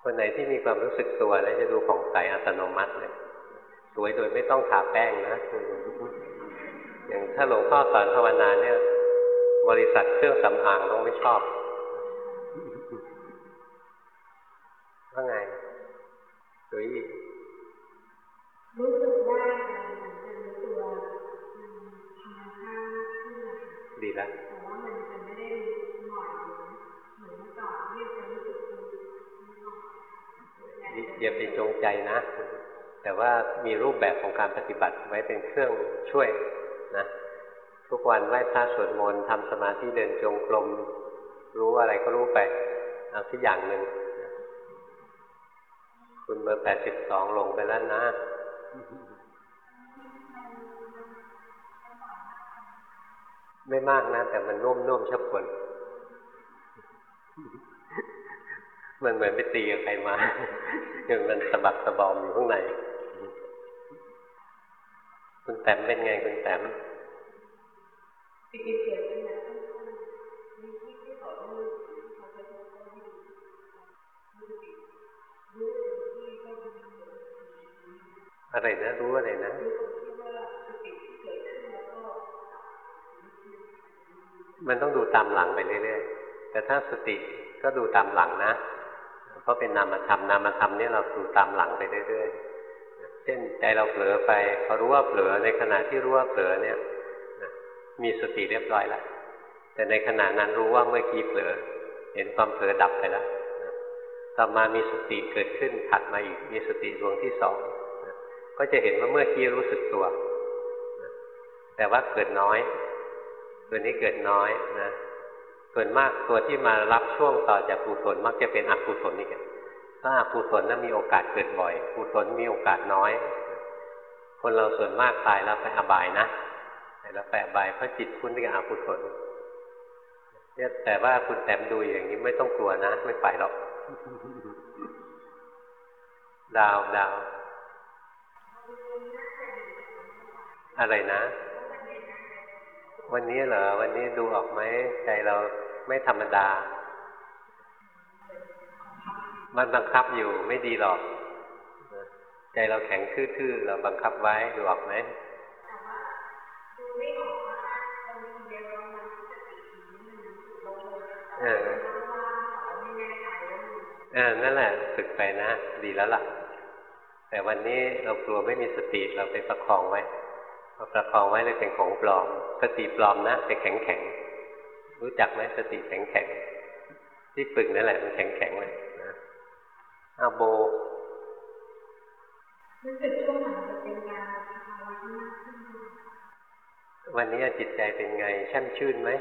คนไหนที่มีความรู้สึกตัวแล้วจะดูผ่องใสอัตโนมัติเลยสวยโดยไม่ต้องทาแป้งนะ อย่างถ้าหลวงพ่อสอนภาวนาเนี่ย บริษัทเครื่องสำอางต้องไม่ชอบว่าไงสวยอีกรู้สึก ดีแล้วแต่ว่ามันจะไม่ได้หน่อยเหมือนเมื่อก่อนที่จะรู้สึกอย่าไปจงใจนะ แต่ว่ามีรูปแบบของการปฏิบัติไว้เป็นเครื่องช่วยนะทุกวันไหว้พระสวดมนต์ทำสมาธิเดินจงกรมรู้อะไรก็รู้ไปเอาสักอย่างหนึ่งคุณเบอร์แปดสิบสองลงไปแล้วนะ ไม่มากนะ แต่มันนุ่มนุ่มชอบคนมันเหมือนไปตีกับใครมาอย่างมันสะบักสะบอมอยู่ข้างในคุณแต้มเป็นไงคุณแต้มอะไรนะรู้อะไรนะ มันต้องดูตามหลังไปเรื่อยๆ แต่ถ้าสติก็ดูตามหลังนะ เพราะเป็นนามธรรมนามธรรมนี่เราดูตามหลังไปเรื่อยๆ เช่นใจเราเผลอไปพอรู้ว่าเผลอในขณะที่รู้ว่าเผลอเนี่ยมีสติเรียบร้อยแล้วแต่ในขณะนั้นรู้ว่าเมื่อกี้เผลอ เห็นความเผลอดับไปแล้วต่อมามีสติเกิดขึ้นถัดมาอีกมีสติดวงที่สองก็จะเห็นว่าเมื่อกี้รู้สึกตัว แต่ว่าเกิดน้อย ตัวนี้เกิดน้อยนะส่วนมากตัวที่มารับช่วงต่อจากกุศลมักจะเป็นอกุศลนี่กันถ้าอกุศลนั้นมีโอกาสเกิดบ่อยกุศลมีโอกาสน้อย คนเราส่วนมากตายแล้วไปอบายนะแต่แล้วไปอบายเพราะจิตคุ้นกับอกุศลเนี่ยแต่ว่าคุณแต้มดูอย่างนี้ไม่ต้องกลัวนะ ไม่ไปหรอก ดาวดาวอะไรนะ วันนี้เหรอ วันนี้ดูออกไหมใจเราไม่ธรรมดา มันบังคับอยู่ไม่ดีหรอก ใจเราแข็งทื่อๆ เราบังคับไว้ดูออกไหมเออเออนั่นแหละฝึกไปนะ ดีแล้วล่ะ แต่วันนี้เรากลัวไม่มีสติเราไปประคองไว้ พอประคองไว้เลยเป็นของปลอมสติปลอมนะแต่แข็งแข็งรู้จักไหมสติแข็งแข็งที่ฝึกนั่นแหละมันแข็งแข็งเลยนะอาโบวันนี้จิตใจเป็นไงแช่มชื่นไหม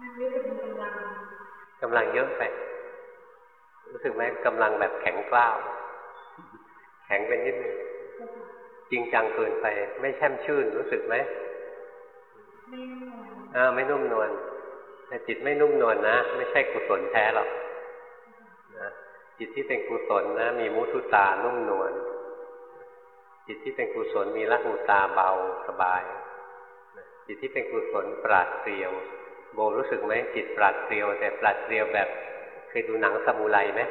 มันรู้สึกมีกำลังกำลังเยอะไปรู้สึกไหมกำลังแบบแข็งกล้าว แข็งเป็นนิดนึง จริงจังเกินไป ไม่แช่มชื่นรู้สึกไหมไม่อ่าไม่นุ่มนวลแต่จิตไม่นุ่มนวลนะ ไม่ใช่กุศลแท้หรอกนะจิตที่เป็นกุศลนะ มีมุทุตานุ่มนวลจิตที่เป็นกุศลมีละหูตาเบาสบาย จิตที่เป็นกุศลปราดเปรียว โบรู้สึกไหมจิตปราดเปรียว แต่ปราดเปรียวแบบเคยดูหนังสมุไรไหม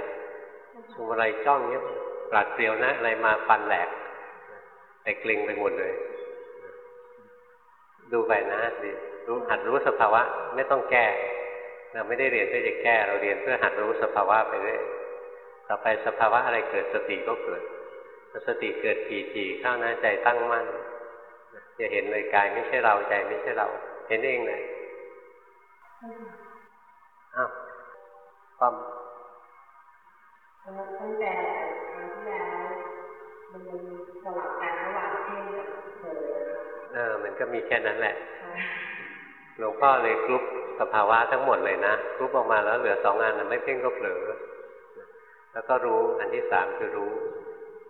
สมุไรจ้องเนี้ยปราดเปรียวนะอะไรมาฟันแหลก แต่เกรงไปหมดเลย ดูไปนะดิรู้หัดรู้สภาวะไม่ต้องแก้เราไม่ได้เรียนเพื่อจะแก้ เราเรียนเพื่อหัดรู้สภาวะไปเรื่อยต่อไปสภาวะอะไรเกิดสติก็เกิดสติเกิดทีทีเข้านะใจตั้งมั่นจะเห็นเลยกายไม่ใช่เราใจไม่ใช่เรา เห็นเองเลยอ้าวความตั้งแต่ครั้งที่แล้วมันสลับ เออ มันก็มีแค่นั้นแหละหลวงพ่อเลยกรุ๊ปสภาวะทั้งหมดเลยนะกรุ๊ปออกมาแล้วเหลือสองงานไม่เพ่งก็เผลอแล้วก็รู้อันที่สามคือรู้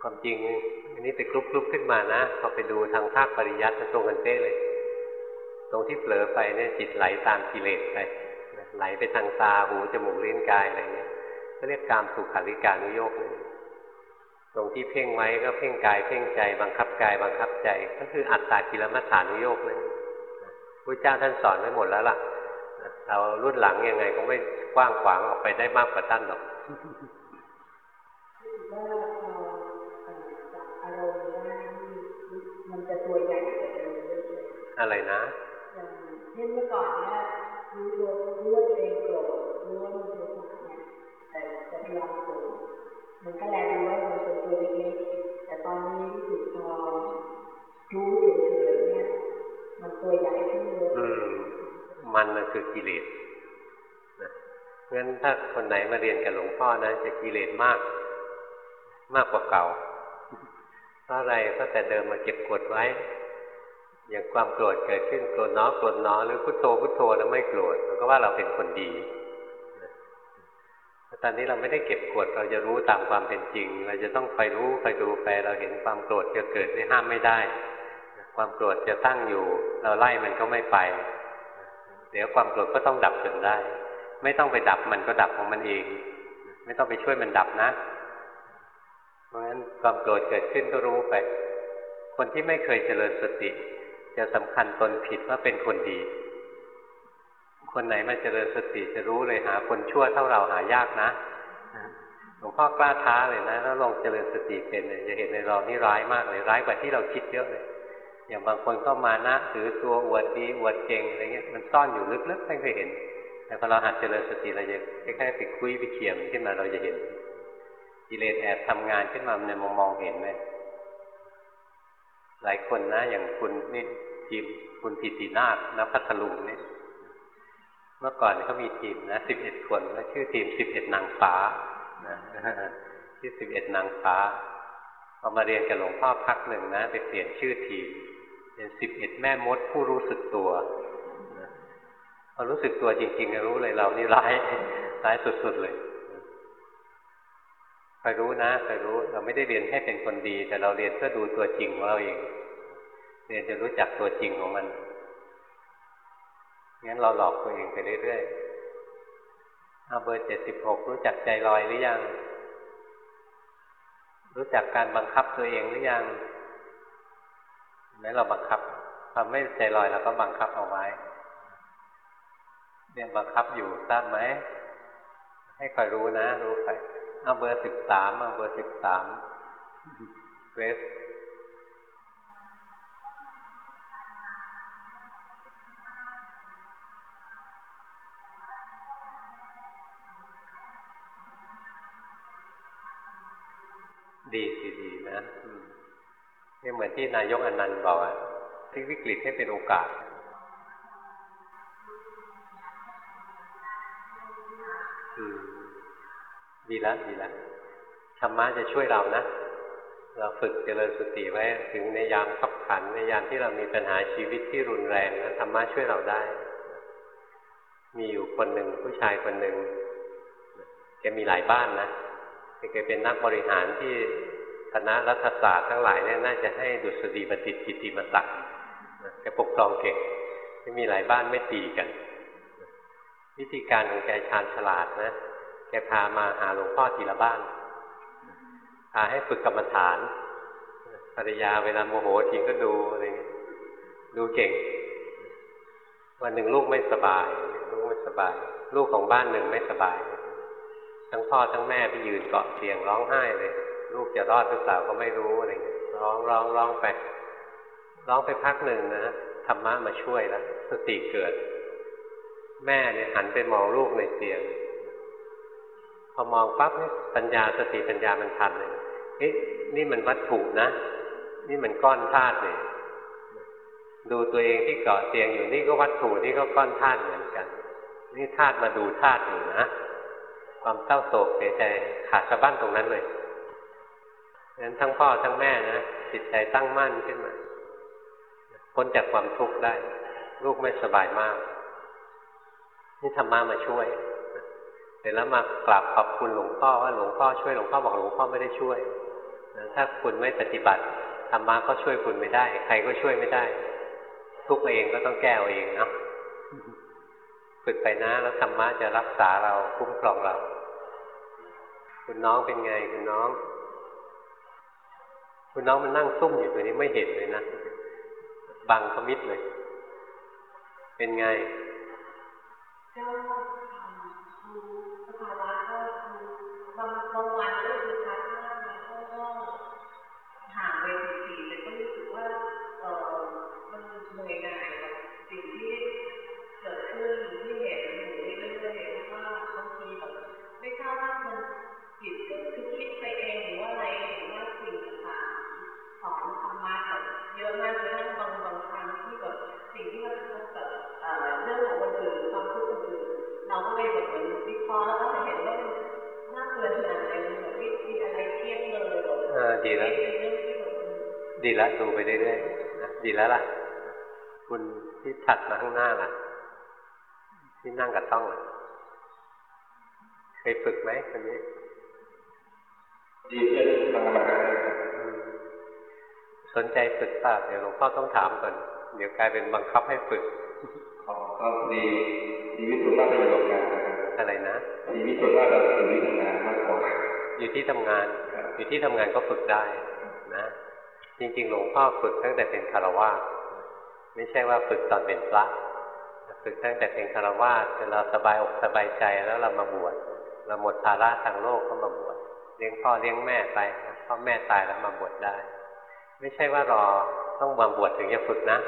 ความจริง อันนี้ไป group group ขึ้นมานะพอไปดูทางภาคปริยัติตรงกันเด๊ะเลย ตรงที่เผลอไปเนี่ยจิตไหลตามกิเลสไปไหลไปทางตาหูจมูกลิ้นกายอะไรเงี้ยก็เรียกกามสุขัลลิกานุโยคเลย ตรงที่เพ่งไว้ก็เพ่งกายเพ่งใจ บังคับกายบังคับใจ ก็คืออัตตากิลมัฏฐานุโยกนั่นพระเจ้าท่านสอนไว้หมดแล้วล่ะเรารุ่นหลังยังไงก็ไม่กว้างขวางออกไปได้มากกว่าท่านหรอกว่าพอจับอารมณ์ได้มันจะตัวใหญ่กว่าเดิมเยอะเลยอะไรนะอย่างเช่นเมื่อก่อน มันมันคือกิเลสนะงั้นถ้าคนไหนมาเรียนกับหลวงพ่อนะจะกิเลสมาก มากกว่าเก่า เพราะอะไรเพราะแต่เดิมมาเก็บกดไว้ อย่างความโกรธเกิดขึ้นโกรธน้อโกรธน้อหรือพุทโธพุทโธแล้วไม่โกรธมันก็ว่าเราเป็นคนดีตอนนี้เราไม่ได้เก็บกดเราจะรู้ตามความเป็นจริง เราจะต้องคอยรู้คอยดูไปเราเห็นความโกรธจะเกิดไม่ห้ามไม่ได้ ความโกรธจะตั้งอยู่ เราไล่มันก็ไม่ไป ดี๋ยวความโกรธก็ต้องดับจนได้ ไม่ต้องไปดับมันก็ดับของมันเอง ไม่ต้องไปช่วยมันดับนะ เพราะฉะนั้นความโกรธเกิดขึ้นก็รู้ไป คนที่ไม่เคยเจริญสติ จะสำคัญตนผิดว่าเป็นคนดี คนไหนมาเจริญสติจะรู้เลยหา คนชั่วเท่าเราหายากนะหลวงพ่อกล้าท้าเลยนะแล้วลองเจริญสติเป็นเลยจะเห็นในเรานี่ร้ายมากเลยร้ายกว่าที่เราคิดเยอะเลย อย่างบางคนก็มานะถือตัวอวดดีอวดเก่งอะไรเงี้ยมันซ่อนอยู่ลึกๆไม่เคยเห็น แต่พอเราหัดเจริญสติเราจะคล้ายๆไปคุยไปเขี่ยมขึ้นมาเราจะเห็นกิเลสแอบทำงานขึ้นมาในมองมองเห็นเลยหลายคนนะ อย่างคุณนี่ทีมคุณปิตินาคนพัทลุงเนี่ยเมื่อก่อนเขามีทีมนะสิบเอ็ดคนแล้วชื่อทีมสิบเอ็ดนางฟ้านะชื่สิบเอ็ดนางฟ้าพอมาเรียนกับหลวงพ่อพักหนึ่งนะไปเปลี่ยนชื่อทีม เป็นสิบเอ็ดแม่มดผู้รู้สึกตัวพอรู้สึกตัวจริงๆรู้เลยเรานี่ร้ายร้ายสุดๆเลยคอยรู้นะคอยรู้ เราไม่ได้เรียนให้เป็นคนดี แต่เราเรียนเพื่อดูตัวจริงของเราเอง เรียนจะรู้จักตัวจริงของมันงั้นเราหลอกตัวเองไปเรื่อยๆเอาเบอร์เจ็ดสิบหกรู้จักใจลอยหรือยัง รู้จักการบังคับตัวเองหรือยัง แม้วเราบังคับทำไม่ใจลอยเราก็บังคับเอาไว้ เนี่ยบังคับอยู่ทราบไหม ให้คอยรู้นะ รู้ไปเอาเบอร์สิบสามเอาเบอร์สิบสามเวสดีสิดีนะ นี่เหมือนที่นายกอนันต์บอกอะที่วิกฤตให้เป็นโอกาสดีแล้วดีแล้วธรรมะจะช่วยเรานะ เราฝึกเจริญสติไว้ถึงในยามขับขัน ในยามที่เรามีปัญหาชีวิตที่รุนแรงนะธรรมะช่วยเราได้ มีอยู่คนหนึ่งผู้ชายคนหนึ่งแกมีหลายบ้านนะแกเป็นนักบริหารที่ คณะรัฐศาสตร์ทั้งหลายเนี่ยน่าจะให้ดุษฎีบัณฑิตกิติมศักดิ์แกปกครองเก่งไม่มีหลายบ้านไม่ตีกัน วิธีการของแกชาญฉลาดนะแกพามาหาหลวงพ่อทีละบ้านพาให้ฝึกกรรมฐานภรรยาเวลาโมโหทีก็ดูอะไรดูเก่ง วันหนึ่งลูกไม่สบายลูกไม่สบาย ลูกของบ้านหนึ่งไม่สบาย ทั้งพ่อทั้งแม่ไปยืนเกาะเตียงร้องไห้เลย ลูกจะรอดหรือเปล่าก็ไม่รู้อะไรเงี้ยร้องร้องร้องไปร้องไปพักหนึ่งนะธรรมะมาช่วยแล้วสติเกิด แม่เนี่ยหันไปมองลูกในเตียงพอมองปั๊บเนี่ยปัญญาสติปัญญามันทันเลยเฮ้นี่มันวัตถุนะ นี่มันก้อนธาตุเลยดูตัวเองที่เกาะเตียงอยู่นี่ก็วัตถุนี่ก็ก้อนธาตุเหมือนกัน นี่ธาตุมาดูธาตุอยู่นะความเศร้าโศกเสียใจขาดสะบั้นตรงนั้นเลย งั้นทั้งพ่อทั้งแม่นะจิตใจตั้งมั่นขึ้นมาพ้นจากความทุกข์ได้ ลูกไม่สบายมาก นี่ธรรมะมาช่วยเสร็จแล้วมากราบขอบคุณหลวงพ่อว่าหลวงพ่อช่วยหลวงพ่อบอกหลวงพ่อไม่ได้ช่วยถ้าคุณไม่ปฏิบัติธรรมะก็ช่วยคุณไม่ได้ ใครก็ช่วยไม่ได้ ทุกเองก็ต้องแก้เองเนาะฝึกไปนะ แล้วธรรมะจะรักษาเราคุ้มครองเรา คุณน้องเป็นไงคุณน้อง คุณน้องมันนั่งซุ่มอยู่ตัวนี้ไม่เห็นเลยนะ บังขมิดเลย เป็นไงก็คือสภาวะก็คือบางบาง ดีแล้วดูไปเรื่อยๆนะดีแล้วล่ะ คุณที่ถัดมาข้างหน้าล่ะ ที่นั่งกับต้องล่ะเคยฝึกไหมคนนี้ดีขึ้นทางธรรมดาอืมสนใจฝึกเปล่าเดี๋ยวหลวงพ่อต้องถามก่อน เดี๋ยวกลายเป็นบังคับให้ฝึกขอก็ดีดีวิสุทธิ์มากประโยชน์งานนะครับอะไรนะดีวิสุทธิ์มากเราถึงวิทำงานมากกว่าอยู่ที่ทำงาน อยู่ที่ทำงานก็ฝึกได้นะ จริงๆ หลวงพ่อฝึกตั้งแต่เป็นคารวาไม่ใช่ว่าฝึกตอนเป็นพระฝึกตั้งแต่เป็นคารวาจนเราสบายอกสบายใจแล้วเรามาบวชเราหมดภาระทางโลกก็มาบวชเลี้ยงพ่อเลี้ยงแม่ไปพ่อแม่ตายแล้วมาบวชได้ ไม่ใช่ว่ารอต้องมาบวชถึงจะฝึกนะ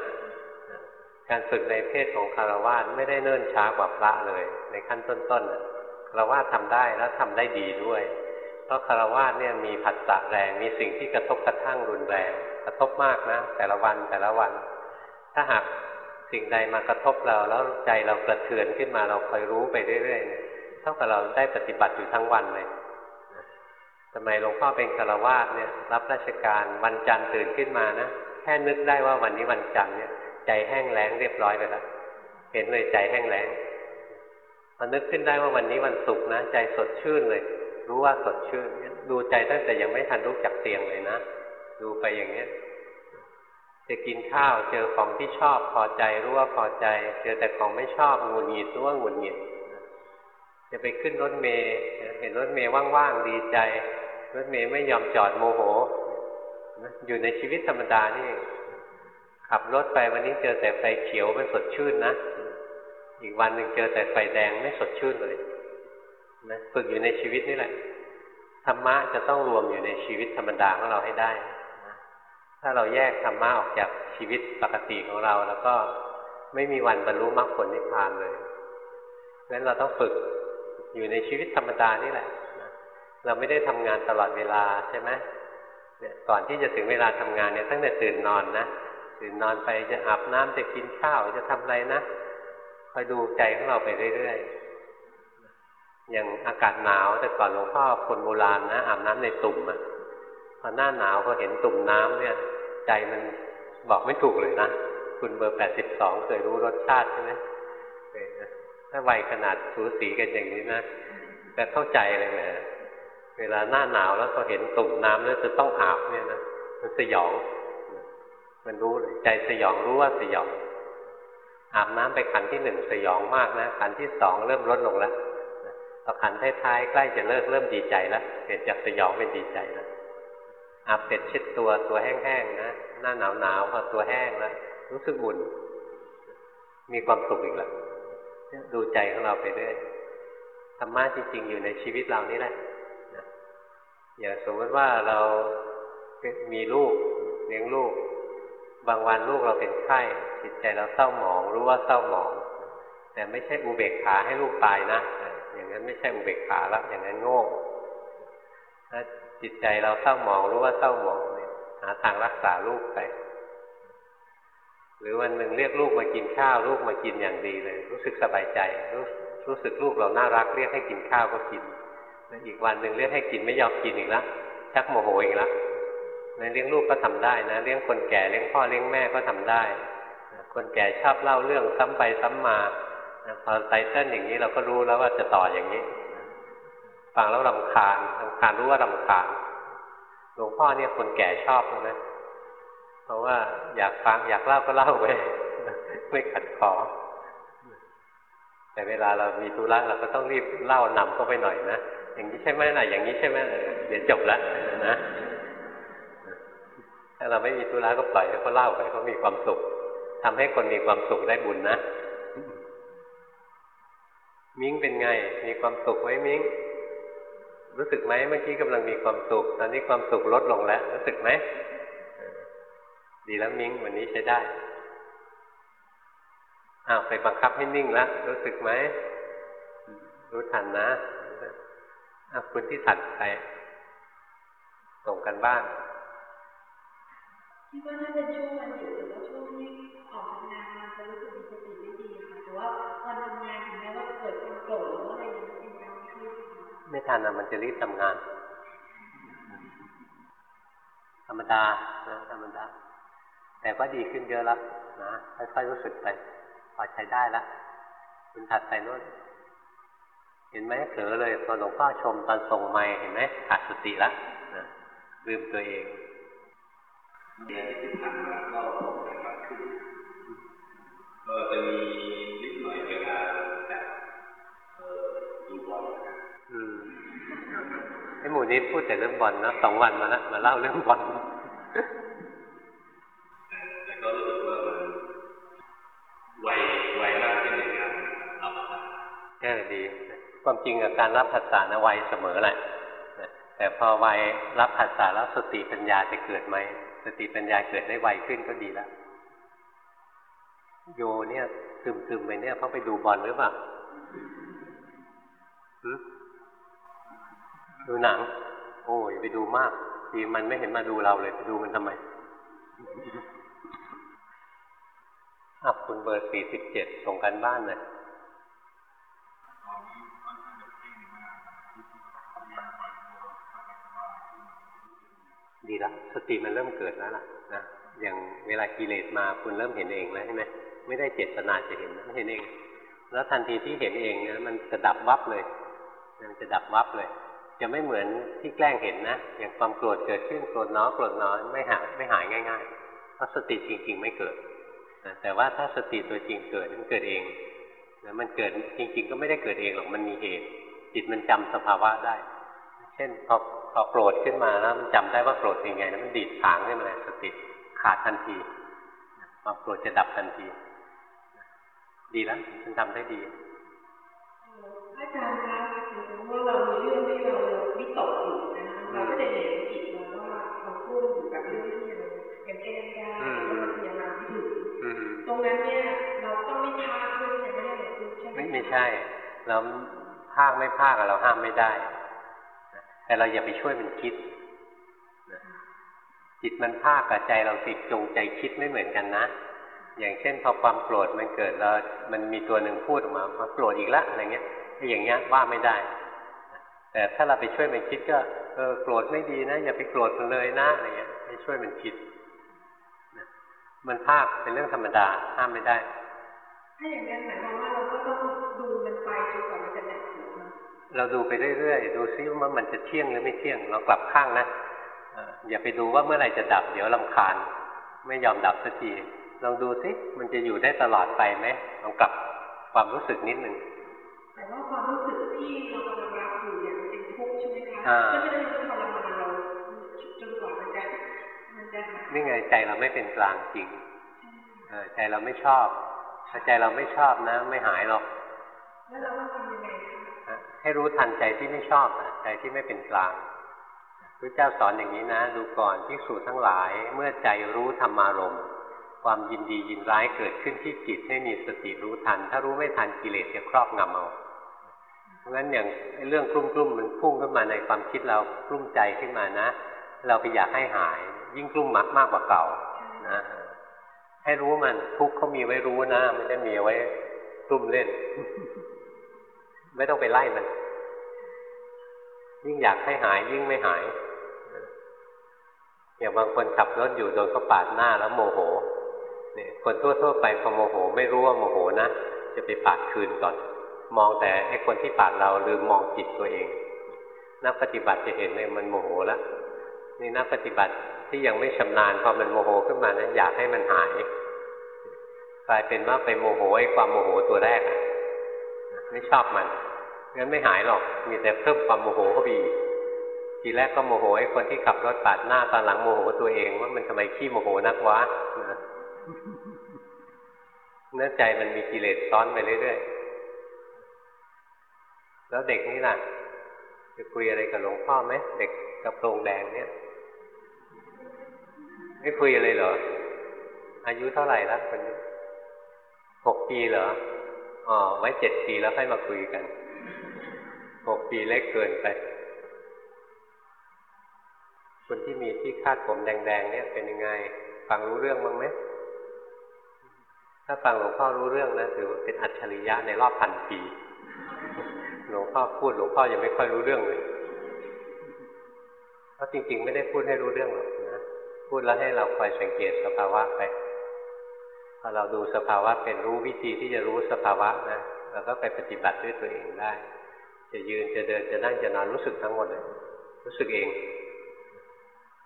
การฝึกในเพศของคารวาไม่ได้เนิ่นช้ากว่าพระเลย ในขั้นต้นๆคารวาสทำได้แล้วทำได้ดีด้วย เพราะคารวาสเนี่ยมีผัสสะแรง มีสิ่งที่กระทบกระทั่งรุนแรง กระทบมากนะ แต่ละวันแต่ละวัน ถ้าหากสิ่งใดมากระทบเราแล้วใจเรากระเทือนขึ้นมาเราคอยรู้ไปเรื่อยๆเท่ากับเราได้ปฏิบัติอยู่ทั้งวันเลยสมัยหลวงพ่อเป็นคารวาสเนี่ย รับราชการวันจันทร์ตื่นขึ้นมานะแค่นึกได้ว่าวันนี้วันจันทร์เนี่ยใจแห้งแล้งเรียบร้อยไปแล้วเห็นเลยใจแห้งแล้งพอนึกขึ้นได้ว่าวันนี้วันศุกร์นะใจสดชื่นเลย รู้ว่าสดชื่นดูใจตั้งแต่ยังไม่ทันลุกจากเตียงเลยนะ ดูไปอย่างเนี้ยจะกินข้าวเจอของที่ชอบพอใจรู้ว่าพอใจ เจอแต่ของไม่ชอบหงุดหงิดรู้ว่าหงุดหงิดจะไปขึ้นรถเมล์เห็นรถเมล์ว่างๆดีใจ รถเมล์ไม่ยอมจอดโมโหอยู่ในชีวิตธรรมดานี่เองขับรถไปวันนี้เจอแต่ไฟเขียวไม่สดชื่นนะ อีกวันหนึ่งเจอแต่ไฟแดงไม่สดชื่นเลย นะฝึกอยู่ในชีวิตนี่แหละธรรมะจะต้องรวมอยู่ในชีวิตธรรมดาของเราให้ได้นะถ้าเราแยกธรรมะออกจากชีวิตปกติของเรา แล้วก็ไม่มีวันบรรลุมรรคผลนิพพานเลยเพราะฉะนั้นเราต้องฝึกอยู่ในชีวิตธรรมดานี่แหละนะเราไม่ได้ทำงานตลอดเวลาใช่ไหมเนี่ยก่อนที่จะถึงเวลาทำงานเนี่ยตั้งแต่ตื่นนอนนะตื่นนอนไปจะอาบน้ำจะกินข้าวจะทำอะไรนะคอยดูใจของเราไปเรื่อยๆ อย่างอากาศหนาวแต่ก่อนหลวงพ่อคนโบราณนะอาบน้ำในตุ่มอะพอหน้าหนาวพอเห็นตุ่มน้ำเนี่ย ใจมันบอกไม่ถูกเลยนะคุณเบอร์แปดสิบสองเคยรู้รสชาติใช่ไหมถ้าวัยขนาดสูสีกันอย่างนี้นะแต่เข้าใจเลยแหมเวลาหน้าหนาวแล้วพอเห็นตุ่มน้ำแล้วจะต้องอาบเนี่ยนะมันสยอง มันรู้เลยใจสยองรู้ว่าสยองอาบน้ำไปขันที่หนึ่งสยองมากนะขันที่สองเริ่มลดลงแล้ว พอขันท้ายๆใกล้จะเลิกเริ่มดีใจแล้วเปลี่ยนจากสยองเป็นดีใจแล้วอาบเสร็จเช็ดตัวตัวแห้งๆนะหน้าหนาวๆพอตัวแห้งแล้วรู้สึกอุ่นมีความสุขอีกแล้วดูใจของเราไปเรื่อยธรรมะจริงๆ อยู่ในชีวิตเรานี่แหละอย่างสมมติว่าเรามีลูกเลี้ยงลูก บางวันลูกเราเป็นไข้จิตใจเราเศร้าหมอง รู้ว่าเศร้าหมอง แต่ไม่ใช่อุเบกขาให้ลูกตายนะ อย่างนั้นไม่ใช่อุเบกขาแล้วอย่างนั้นโง่ถ้าจิตใจเราเศร้าหมองรู้ว่าเศร้าหมองเนี่ยหาทางรักษาลูกไป หรือวันหนึ่งเรียกลูกมากินข้าวลูกมากินอย่างดีเลย รู้สึกสบายใจ รู้รู้สึกลูกเราน่ารักเรียกให้กินข้าวก็กินแล้วอีกวันหนึ่งเรียกให้กินไม่ยอมกินอีกแล้วชักโมโหอีกแล้วนั้นเลี้ยงลูกก็ทำได้นะเลี้ยงคนแก่เลี้ยงพ่อเลี้ยงแม่ก็ทำได้ คนแก่ชอบเล่าเรื่องซ้ำไปซ้ำมา พอไตเติ้ลอย่างนี้เราก็รู้แล้วว่าจะต่ออย่างนี้ ฟังแล้วรำคาญรำคาญรู้ว่ารำคาญหลวงพ่อเนี่ยคนแก่ชอบนะเพราะว่าอยากฟังอยากเล่าก็เล่าไปไม่ขัดคอแต่เวลาเรามีธุระเราก็ต้องรีบเล่านำเข้าไปหน่อยนะอย่างนี้ใช่ไหมนะอย่างนี้ใช่ไหมเดี๋ยวจบแล้วนะถ้าเราไม่มีธุระก็ปล่อยให้เขาเล่าไปเขามีความสุขทำให้คนมีความสุขได้บุญนะ มิ้งเป็นไง มีความสุขไหมมิ้ง รู้สึกไหมเมื่อกี้กำลังมีความสุข ตอนนี้ความสุขลดลงแล้ว รู้สึกไหม ดีแล้วมิ้งวันนี้ใช้ได้อ้าวไปบังคับให้นิ่งแล้วรู้สึกไหม รู้ทันนะอ้าวคุณที่ถัดไป ส่งกันบ้านคิดว่าถ้าเป็นช่วงวันหยุดหรือว่าช่วงที่ออกทำงานมาจะรู้สึกมีสติไม่ดีค่ะแต่ว่า ไม่ทันอะมันจะรีบทำงาน ธรรมดานะธรรมดา แต่ก็ดีขึ้นเยอะแล้วนะค่อยๆรู้สึกไปพอใช้ได้แล้วคุณถัดไปโน่นเห็นไหมเผลอเลยตอนหลวงพ่อชมตอนส่งไม้เห็นไหมขาดสติแล้วนะลืมตัวเองเดือนที่ผ่านมาก็ปฏิบัติขึ้นก็จะมี หมู่นี้พูดแต่เรื่องบอลนะสองวันมาแล้วมาเล่าเรื่องบอลแต่แต่ก็รู้สึกว่ามันไวไวมากขึ้นในการรับภาษาเออดี ความจริงกับการรับภาษานะไวเสมอแหละนะแต่พอไวรับภาษาแล้วสติปัญญาจะเกิดไหมสติปัญญาเกิดได้ไวขึ้นก็ดีแล้วโยเนี่ยซึมซึมๆไปเนี่ยเพราะไปดูบอลหรือเปล่าหึ ดูหนัง โอ้ยไปดูมากดีมันไม่เห็นมาดูเราเลยไปดูมันทำไมอะคุณเบอร์สี่สิบเจ็ดส่งกันบ้านหน่ยดีแล้วสติมันเริ่มเกิดแล้วล่ะนะอย่างเวลากิเลสมาคุณเริ่มเห็นเองแล้วใช่ไหมไม่ได้เจตนาจะเห็นนะเห็นเอง แล้วทันทีที่เห็นเองเนี่ยมันจะดับวับเลย มันจะดับวับเลย จะไม่เหมือนที่แกล้งเห็นนะ อย่างความโกรธเกิดขึ้นโกรธน้อโกรธน้อยไม่หายไม่หายง่ายๆเพราะสติจริง ๆ ไม่เกิดนะแต่ว่าถ้าสติตัวจริงเกิดมันเกิดเองนะมันเกิดจริง ๆ ก็ไม่ได้เกิดเองหรอกมันมีเหตุ จิตมันจำสภาวะได้ เช่นพอพอโกรธขึ้นมาแล้วมันจำได้ว่าโกรธยังไงแล้วมันดีดทางขึ้นมาเลยสติขาดทันทีความโกรธจะดับทันที ดีแล้วคุณทำได้ดีอาจารย์คะ ใช่ เราภาคไม่ภาคเราห้ามไม่ได้ แต่เราอย่าไปช่วยมันคิด จิตมันภาคกับใจเราติดจงใจคิดไม่เหมือนกันนะ อย่างเช่นพอความโกรธมันเกิดแล้วมันมีตัวหนึ่งพูดออกมาว่าโกรธอีกละอะไรเงี้ยไอ้อย่างเงี้ยว่าไม่ได้ แต่ถ้าเราไปช่วยมันคิดก็เออโกรธไม่ดีนะ อย่าไปโกรธมันเลยนะอะไรเงี้ยให้ช่วยมันคิดมันภาคเป็นเรื่องธรรมดาห้ามไม่ได้ ถ้าอย่างนั้นหมายความว่าเราก็ต้อง ไปจนกว่ามันจะดับถูกไหมเราดูไปเรื่อยๆ ดูซิว่ามันจะเที่ยงหรือไม่เที่ยง เรากลับข้างนะเอ่ออย่าไปดูว่าเมื่อไหร่จะดับ เดี๋ยวลำคาญ ไม่ยอมดับสักทีลองดูซิมันจะอยู่ได้ตลอดไปไหมลองกลับความรู้สึกนิดหนึ่งแต่ว่าความรู้สึกที่เรากำลังรับอยู่เนี่ยมันเป็นทุกข์ใช่ไหมคะอ่าก็จะได้ทรมานเราจนกว่ามันจะมันจะหายนี่ไงใจเราไม่เป็นกลางจริงเออใจเราไม่ชอบถ้าใจเราไม่ชอบนะ ไม่หายหรอก ให้รู้ทันใจที่ไม่ชอบใจที่ไม่เป็นกลางพระเจ้าสอนอย่างนี้นะ ดูก่อนภิกษุทั้งหลายเมื่อใจรู้ธรรมารมณ์ความยินดียินร้ายเกิดขึ้นที่จิตให้มีสติรู้ทัน ถ้ารู้ไม่ทันกิเลสจะครอบงำเอาเพราะงั้นอย่างเรื่องกลุ้มกลุ้มมันพุ่งขึ้นมาในความคิดเรากลุ้มใจขึ้นมานะ เราไปอยากให้หาย ยิ่งกลุ้มมากมากกว่าเก่านะให้รู้มันทุกข์เขามีไว้รู้นะไม่ได้มีไว้กลุ้มเล่น ไม่ต้องไปไล่มัน ยิ่งอยากให้หายยิ่งไม่หาย อย่างบางคนขับรถอยู่โดนเขาปาดหน้าแล้วโมโห เนี่ย คนทั่วๆไปพอโมโห ไม่รู้ว่าโมโหนะจะไปปาดคืนก่อน มองแต่ไอ้คนที่ปาดเราลืมมองจิตตัวเอง นักปฏิบัติจะเห็นเลยมันโมโหแล้วนี่นักปฏิบัติที่ยังไม่ชำนาญพอมันโมโหขึ้นมานะอยากให้มันหายกลายเป็นว่าไปโมโหไอ้ความโมโหตัวแรกอะไม่ชอบมัน งั้นไม่หายหรอก มีแต่เพิ่มความโมโหเข้าไปอีกทีแรกก็โมโหไอ้คนที่ขับรถปาดหน้าตอนหลังโมโหตัวเองว่ามันทำไมขี้โมโหนักวะนะเนื้อใจมันมีกิเลสซ้อนไปเรื่อยๆ แล้วเด็กนี่ล่ะ จะคุยอะไรกับหลวงพ่อไหมเด็กกับโปรงแดงเนี่ย ไม่คุยอะไรเหรอ อายุเท่าไหร่แล้วคนนี้หกปีเหรออ๋อไว้เจ็ดปีแล้วค่อยมาคุยกัน หกปีเล็กเกินไป คนที่มีที่คาดผมแดงๆ เนี่ยเป็นยังไง ฟังรู้เรื่องบ้างไหม ถ้าฟังหลวงพ่อรู้เรื่องนะถือว่าเป็นอัจฉริยะในรอบพันปี หลวงพ่อพูดหลวงพ่อยังไม่ค่อยรู้เรื่องเลยเพราะจริง ๆ ไม่ได้พูดให้รู้เรื่องหรอกนะ พูดแล้วให้เราคอยสังเกตสภาวะไปพอเราดูสภาวะเป็นรู้วิธีที่จะรู้สภาวะนะเราก็ไปปฏิบัติด้วยตัวเองได้ จะยืนจะเดินจะนั่งจะนอนรู้สึกทั้งหมดเลย รู้สึกเอง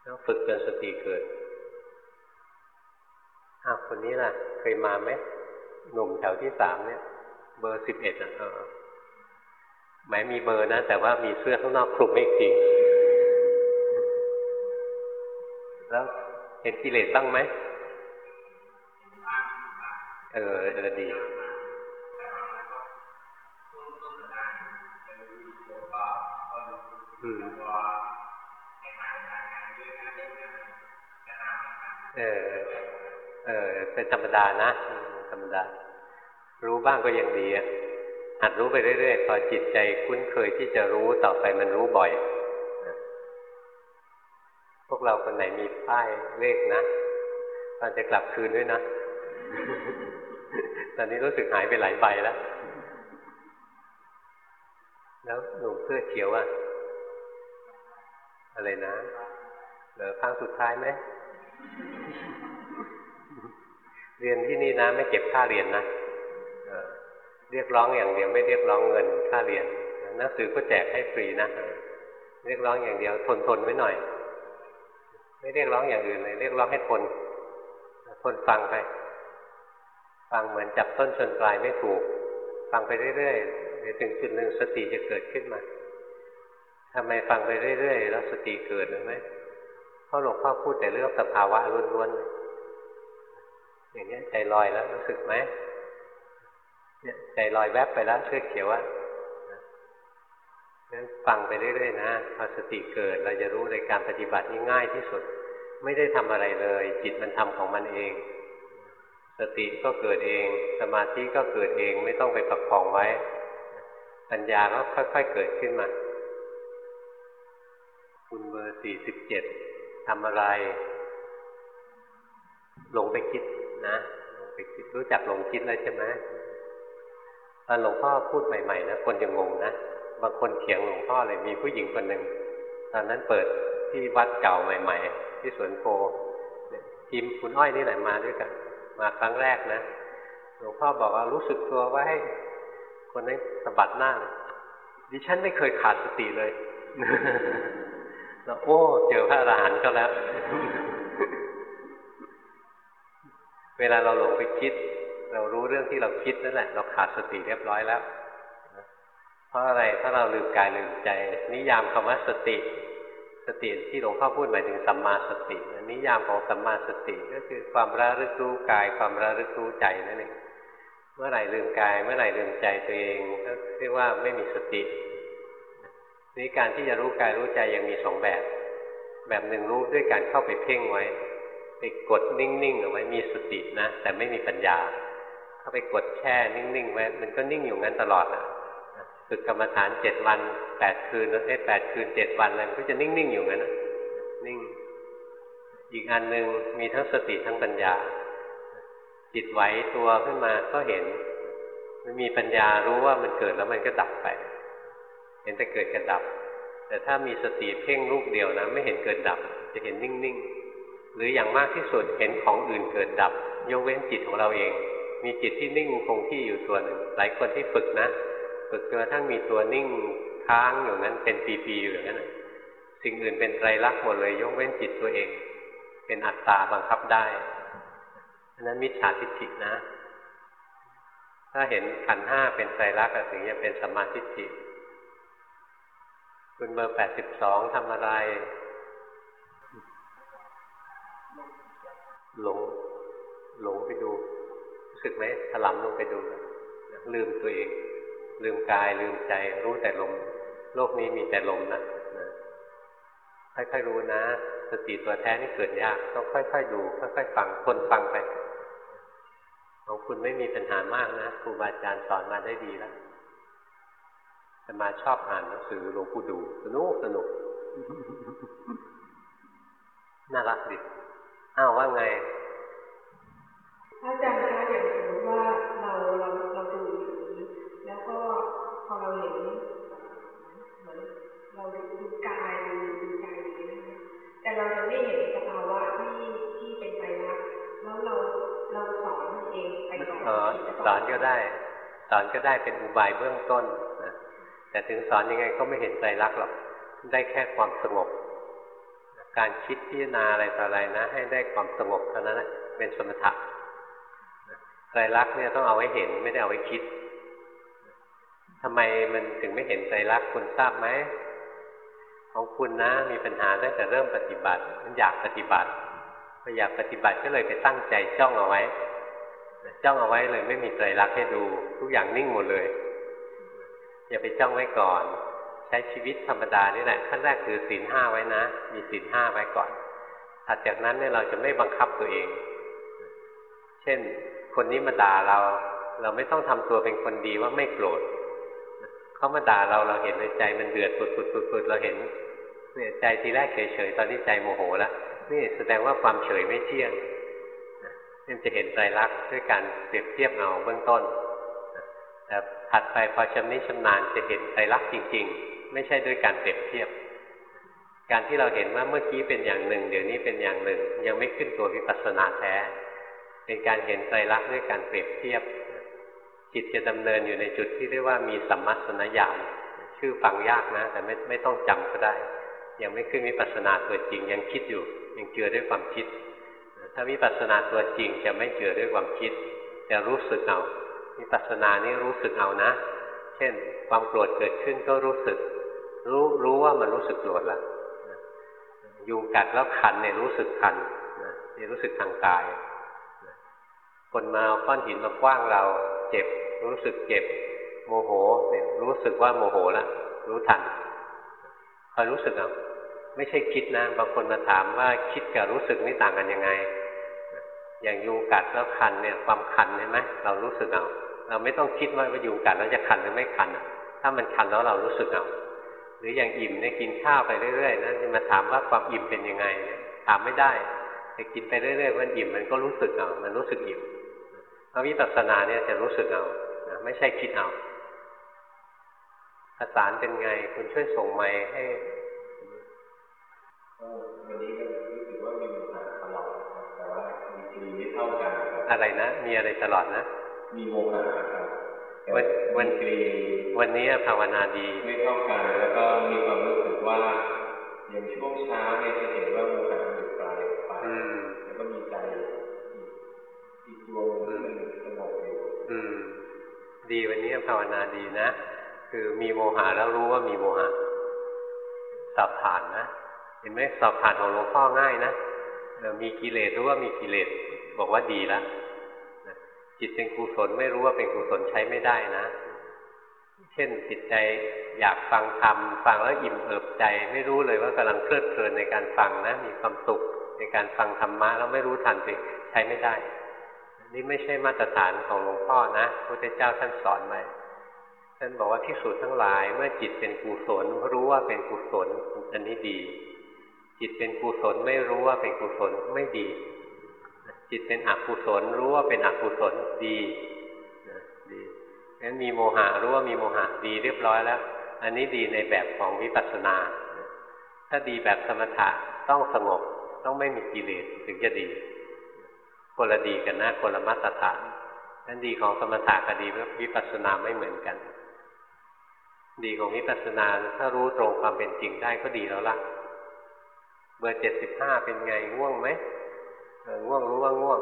แล้วฝึกจนสติเกิดอ้าวคนนี้ล่ะ เคยมาไหมหนุ่มแถวที่สามเนี่ย เบอร์สิบเอ็ดอะเออหมายมีเบอร์นะ แต่ว่ามีเสื้อข้างนอกคลุมไม่จริง แล้วเห็นกิเลสบ้างไหมเออเออดี เออ เออ เป็นธรรมดานะ ธรรมดา รู้บ้างก็ยังดีอะหัดรู้ไปเรื่อยๆ พอจิตใจคุ้นเคยที่จะรู้ต่อไปมันรู้บ่อย พวกเราคนไหนมีป้ายเลขนะตอนจะกลับคืนด้วยนะ ตอนนี้รู้สึกหายไปหลายใบแล้ว แล้วหนุ่มเสื้อเขียวอะ อะไรนะเหลือครั้งสุดท้ายไหมเรียนที่นี่นะ ไม่เก็บค่าเรียนนะเออเรียกร้องอย่างเดียวไม่เรียกร้องเงินค่าเรียนหนังสือก็แจกให้ฟรีนะเรียกร้องอย่างเดียวทนทนไว้หน่อย ไม่เรียกร้องอย่างอื่นเลยเรียกร้องให้ทนทนฟังไป ฟังเหมือนจับต้นชนปลายไม่ถูก ฟังไปเรื่อยๆเดี๋ยวถึงจุดหนึ่งสติจะเกิดขึ้นมา ทำไมฟังไปเรื่อยๆแล้วสติเกิดหรือไหมเพราะหลวงพ่อพูดแต่เรื่องสภาวะล้วนๆอย่างนี้ใจลอยแล้วรู้สึกไหมเนี่ยใจลอยแวบไปแล้วเสื้อเขียวว่างั้นฟังไปเรื่อยๆนะพอสติเกิดเราจะรู้ในการปฏิบัตินี่ง่ายที่สุด ไม่ได้ทำอะไรเลย จิตมันทำของมันเอง สติก็เกิดเอง สมาธิก็เกิดเองไม่ต้องไปประคองไว้ ปัญญาก็ค่อย ๆเกิดขึ้นมา คุณเบอร์สี่สิบเจ็ดทำอะไร หลงไปคิดนะหลงไปคิดรู้จักหลงคิดแล้วใช่ไหมตอนหลวงพ่อพูดใหม่ๆนะคนยังงงนะบางคนเถียงหลวงพ่อเลยมีผู้หญิงคนหนึ่งตอนนั้นเปิดที่วัดเก่าใหม่ ๆ ที่สวนโพทีมคุณอ้อยนี่แหละมาด้วยกัน มาครั้งแรกนะหลวงพ่อบอกว่ารู้สึกตัวไว้ คนนั้นสะบัดหน้าดิฉันไม่เคยขาดสติเลย แล้วโอ้ เจอพระอรหันต์ก็แล้ว เวลาเราหลงไปคิด เรารู้เรื่องที่เราคิดนั่นแหละ เราขาดสติเรียบร้อยแล้ว เพราะอะไรถ้าเราลืมกายลืมใจ นิยามคำว่าสติ สติที่หลวงพ่อพูดหมายถึงสัมมาสติ นิยามของสัมมาสติก็คือความระลึกรู้กาย ความระลึกรู้ใจนั่นเอง เมื่อไหร่ลืมกาย เมื่อไหร่ลืมใจตัวเองก็เรียกว่าไม่มีสติ นี่การที่จะรู้กายรู้ใจยังมีสองแบบ แบบหนึ่งรู้ด้วยการเข้าไปเพ่งไว้ ไปกดนิ่งๆเอาไว้มีสตินะ แต่ไม่มีปัญญา เข้าไปกดแช่นิ่งๆไว้มันก็นิ่งอยู่งั้นตลอดนะฝึกกรรมฐานเจ็ดวันแปดคืนแล้วแปดคืนเจ็ดวันอะไรมันก็จะนิ่งๆอยู่งั้นนะนิ่ง อีกอันหนึ่งมีทั้งสติทั้งปัญญา จิตไหวตัวขึ้นมาก็เห็นมันมีปัญญารู้ว่ามันเกิดแล้วมันก็ดับไป เห็นแต่เกิดกับดับ แต่ถ้ามีสติเพ่งลูกเดียวนะไม่เห็นเกิดดับ จะเห็นนิ่งๆ หรืออย่างมากที่สุดเห็นของอื่นเกิดดับ ยกเว้นจิตของเราเอง มีจิตที่นิ่งคงที่อยู่ตัวหนึ่งหลายคนที่ฝึกนะ ฝึกจนกระทั่งมีตัวนิ่งค้างอยู่นั้นเป็นปีๆอยู่อย่างนั้นสิ่งอื่นเป็นไตรลักษณ์หมดเลย ยกเว้นจิตตัวเอง เป็นอัตตาบังคับได้อันนั้นมิจฉาทิฏฐินะ ถ้าเห็นขันห้าเป็นไตรลักษณ์ถึงจะเป็นสัมมาทิฏฐิ คุณเบอร์แปดสิบสองทำอะไร หลง หลงไปดู รู้สึกไหมถลำลงไปดู ลืมตัวเอง ลืมกาย ลืมใจ รู้แต่ลม โลกนี้มีแต่ลมนะนะค่อยๆรู้นะ สติตัวแท้นี่เกิดยาก ต้องค่อยๆดู ค่อยๆฟัง คนฟังไป ของคุณไม่มีปัญหามากนะ ครูบาอาจารย์สอนมาได้ดีแล้ว จะมาชอบอ่านหนังสือหลวงปู่ดู สนุกสนุก น่ารักดิอ้าวว่าไงอาจารย์คะอย่างสมมติว่าเราเราเราดูอย่างนี้แล้วก็พอเราเห็นเหมือนเราดูกายดูดูใจอย่างนี้นะคะแต่เราจะไม่เห็นสภาวะที่ที่เป็นไปรักษณ์แล้วเราเราสอนมันเองไปก่อนเออสอนก็ได้ สอนก็ได้เป็นอุบายเบื้องต้นนะ แต่ถึงสอนยังไงก็ไม่เห็นใจรักหรอกได้แค่ความสงบ การคิดพิจารณาอะไรต่ออะไรนะ ให้ได้ความสงบเท่านั้นแหละเป็นสมถะใจรักเนี่ยต้องเอาไว้เห็นไม่ได้เอาไว้คิดทำไมมันถึงไม่เห็นใจรักคุณทราบไหมของคุณนะมีปัญหาตั้งแต่เริ่มปฏิบัติ มันอยากปฏิบัติพออยากปฏิบัติก็เลยไปตั้งใจจ้องเอาไว้จ้องเอาไว้เลยไม่มีใจรักให้ดู ทุกอย่างนิ่งหมดเลย อย่าไปจ้องไว้ก่อน ใช้ชีวิตธรรมดานี่แหละขั้นแรกคือศีลห้าไว้นะ มีศีลห้าไว้ก่อนถัดจากนั้นเนี่ยเราจะไม่บังคับตัวเอง เช่น คนนี้มาด่าเรา เราไม่ต้องทำตัวเป็นคนดีว่าไม่โกรธเขามาด่าเราเราเห็นในใจมันเดือดปุดปุดปุดปุดเราเห็นเนี่ยใจทีแรกเฉยๆตอนนี้ใจโมโหแล้วนี่แสดงว่าความเฉยไม่เที่ยงนี่จะเห็นใจรักด้วยการเปรียบเทียบเอาเบื้องต้น แต่ถัดไปพอชำนิชำนาญจะเห็นใจรักจริง ๆ ไม่ใช่ด้วยการเปรียบเทียบ การที่เราเห็นว่าเมื่อกี้เป็นอย่างหนึ่ง เดี๋ยวนี้เป็นอย่างหนึ่ง ยังไม่ขึ้นตัววิปัสสนาแท้ เป็นการเห็นใจรักด้วยการเปรียบเทียบจิตจะดำเนินอยู่ในจุดที่เรียกว่ามีสัมมัสนญาณชื่อฟังยากนะ แต่ไม่ไม่ต้องจำก็ได้ ยังไม่ขึ้นวิปัสสนาตัวจริงยังคิดอยู่ ยังเจือด้วยความคิด ถ้าวิปัสสนาตัวจริงจะไม่เจือด้วยความคิด จะรู้สึกเอา วิปัสสนานี่รู้สึกเอานะ เช่น ความโกรธเกิดขึ้นก็รู้สึก รู้รู้ว่ามันรู้สึกโกรธล้วยุงกัดแล้วคันเนี่ยรู้สึกคันนี่รู้สึกทางกาย คนมาเอาก้อนหินมาคว้างเราเจ็บ รู้สึกเจ็บ โมโหเนี่ยรู้สึกว่าโมโหล้วรู้ทันคอยรู้สึกเอาไม่ใช่คิดนะ บางคนมาถามว่าคิดกับรู้สึกนี่ต่างกันยังไง อย่างยุงกัดแล้วคันเนี่ยความคันใช่ไหมเรารู้สึกเอาเราไม่ต้องคิดว่ายุงกัดแล้วจะคันหรือไม่คันถ้ามันคันแล้วเรารู้สึกเอาหรืออย่างอิ่มเนี่ยกินข้าวไปเรื่อยๆนะจะมาถามว่าความอิ่มเป็นยังไงถามไม่ได้แต่กินไปเรื่อยๆมันอิ่มมันก็รู้สึกเอามันรู้สึกอิ่มพระวิปัสสนาเนี่ยจะรู้สึกเอาไม่ใช่คิดเอาภาษาเป็นไง คุณช่วยส่งไมค์ให้ อะไรนะ มีอะไรตลอดนะ มีโมหะครับแต่วันวันกรีวันนี้ภาวนาดีไม่เท่ากันแล้วก็มีความรู้สึกว่าอย่างช่วงเช้าเนี่ยจะเห็นว่าโมหะมันอยู่ปลายปลายอืมแล้วก็มีใจอีกดวงหนึ่งที่มันสงบอยู่อืมดีวันนี้ภาวนาดีนะ คือมีโมหะแล้วรู้ว่ามีโมหะสอบผ่านนะ เห็นไหมสอบผ่านของหลวงพ่อง่ายนะเออมีกิเลสรู้ว่ามีกิเลสบอกว่าดีแล้วนะ จิตเป็นกุศลไม่รู้ว่าเป็นกุศลใช้ไม่ได้นะ เช่นจิตใจอยากฟังธรรมฟังแล้วอิ่มเอิบใจ ไม่รู้เลยว่ากำลังเพลิดเพลินในการฟังนะ มีความสุขในการฟังธรรมะแล้วไม่รู้ทันสิใช้ไม่ได้ นี่ไม่ใช่มาตรฐานของหลวงพ่อนะพระพุทธเจ้าท่านสอนไว้ท่านบอกว่าที่สุดทั้งหลาย เมื่อจิตเป็นกุศลรู้ว่าเป็นกุศลอันนี้ดี จิตเป็นกุศลไม่รู้ว่าเป็นกุศลไม่ดี จิตเป็นอกุศลรู้ว่าเป็นอกุศลดีนะดีงั้นมีโมหะรู้ว่ามีโมหะดีเรียบร้อยแล้ว อันนี้ดีในแบบของวิปัสสนา ถ้าดีแบบสมถะต้องสงบต้องไม่มีกิเลสถึงจะดีคนละดีกันนะคนละมาตรฐานนั้นดีของสมถะกับดีวิปัสสนาไม่เหมือนกัน ดีของวิปัสสนาถ้ารู้ตรงความเป็นจริงได้ก็ดีแล้วล่ะ เบอร์เจ็ดสิบห้าเป็นไงง่วงไหม ง่วงรู้ว่าง่วง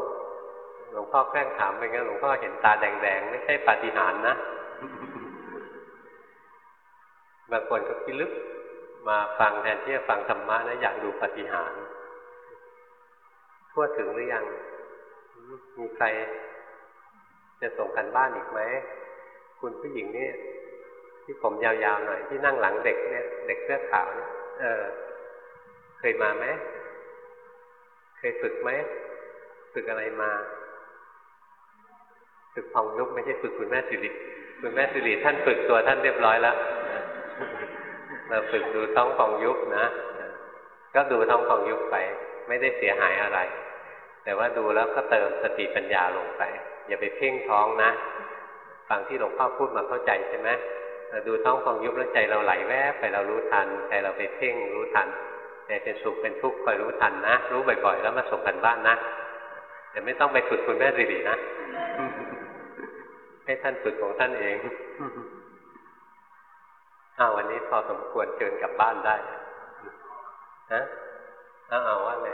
หลวงพ่อแกล้งถามไปงั้นหลวงพ่อเห็นตาแดงๆ ไม่ใช่ปาฏิหาริย์นะ บางคนก็พิลึกมาฟังแทนที่จะฟังธรรมะนะอยากดูปฏิหารย์ทั่วถึงหรือยัง มีใครจะส่งกันบ้านอีกไหม คุณผู้หญิงนี่ที่ผมยาวๆหน่อยที่นั่งหลังเด็กเนี่ย เด็กเสื้อขาวเนี่ยเออ เคยมาไหม เคยฝึกไหมฝึกอะไรมาฝึกพองยุบไม่ใช่ฝึกคุณแม่สิริคุณแม่สิริท่านฝึกตัวท่านเรียบร้อยแล้วเราฝึกดูท้องพองยุบนะก็ดูท้องพองยุบไป ไม่ได้เสียหายอะไร แต่ว่าดูแล้วก็เติมสติปัญญาลงไป อย่าไปเพ่งท้องนะฟังที่หลวงพ่อพูดมาเข้าใจใช่ไหมเราดูท้องพองยุบแล้วใจเราไหลแวบไปเรารู้ทันใจเราไปเพ่งรู้ทัน ใจเป็นสุขเป็นทุกข์คอยรู้ทันนะ รู้บ่อยๆ แล้วมาส่งกันบ้านนะแต่ไม่ต้องไปฝึกคุณแม่สิรินะ ให้ท่านฝึกของท่านเองอ้าววันนี้พอสมควรเชิญกลับบ้านได้ฮะอ้าวว่าไง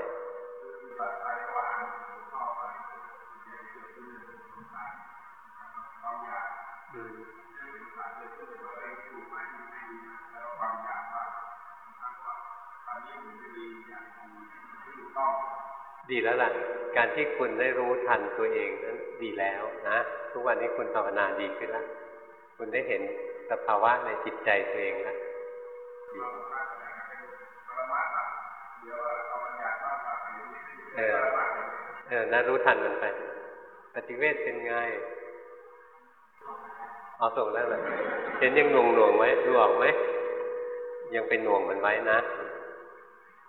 ดีแล้วล่ะ การที่คุณได้รู้ทันตัวเองนั้นดีแล้วนะ ทุกวันนี้คุณภาวนาดีขึ้นแล้ว คุณได้เห็นสภาวะในจิตใจตัวเองแล้วดีเออ เออน่ารู้ทันมันไป ปฏิเวทเป็นไง เอาส่งแล้วเลยเห็นยังหน่วงหน่วงไหมดูออกไหม ยังเป็นหน่วงมันไว้นะ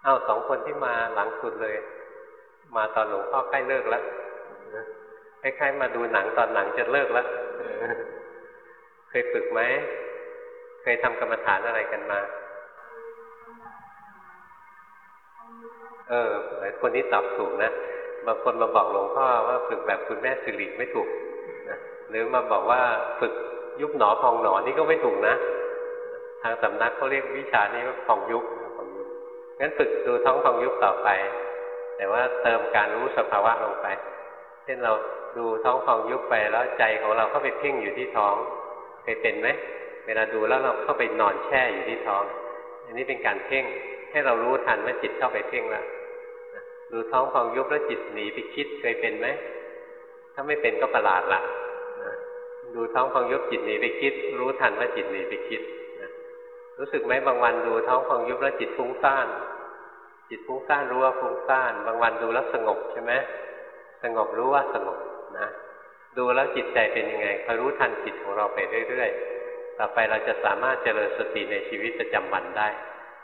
เอ้าสองคนที่มาหลังสุดเลย มาตอนหลวงพ่อใกล้เลิกแล้วคล้ายๆมาดูหนังตอนหนังจะเลิกแล้วเคยฝึกไหมเคยทำกรรมฐานอะไรกันมา เออหลายคนนี้ตอบถูกนะบางคนมาบอกหลวงพ่อว่าฝึกแบบคุณแม่สิริไม่ถูกนะหรือมาบอกว่าฝึกยุบหนอพองหนอนี่ก็ไม่ถูกนะ ทางสำนักเขาเรียกวิชานี้ว่าพองยุบพองยุบงั้นฝึกดูท้องพองยุบต่อไป แต่ว่าเติมการรู้สภาวะลงไป เช่นเราดูท้องพองยุบไปแล้วใจของเราเข้าไปเพ่งอยู่ที่ท้องเคยเป็นไหมเวลาดูแล้วเราเข้าไปนอนแช่อยู่ที่ท้อง อันนี้เป็นการเพ่งให้เรารู้ทันว่าจิตเข้าไปเพ่งแล้วดูท้องพองยุบแล้วจิตหนีไปคิดเคยเป็นไหมถ้าไม่เป็นก็ประหลาดละดูท้องพองยุบจิตหนีไปคิด รู้ทันว่าจิตหนีไปคิดรู้สึกไหมบางวันดูท้องพองยุบแล้วจิตฟุ้งซ่าน จิตฟุ้งซ่านรู้ว่าฟุ้งซ่านบางวันดูแล้วสงบใช่ไหมสงบรู้ว่าสงบนะดูแล้วจิตใจเป็นยังไงคอยรู้ทันจิตของเราไปเรื่อยๆ ต่อไปเราจะสามารถเจริญสติในชีวิตประจำวันได้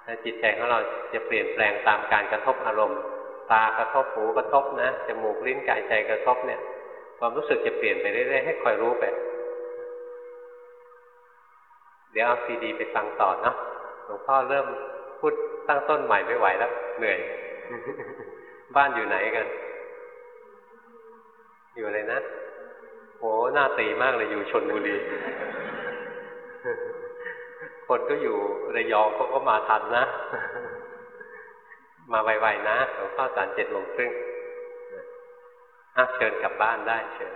และจิตใจของเราจะเปลี่ยนแปลงตามการกระทบอารมณ์ ตากระทบหูกระทบนะจมูกลิ้นกายใจกระทบเนี่ย ความรู้สึกจะเปลี่ยนไปเรื่อยๆให้คอยรู้ไปเดี๋ยวเอาซีดีไปฟังต่อเนาะหลวงพ่อเริ่ม พูดตั้งต้นใหม่ไม่ไหวแล้ว เหนื่อย บ้านอยู่ไหนกัน อยู่อะไรนะโหหน้าตีมากเลยอยู่ชนบุรี คนก็อยู่ระยองเขาก็มาทันนะ มาไวๆนะหลวงพ่อสารเจ็ดโมงครึ่งอะเชิญกลับบ้านได้เชิญ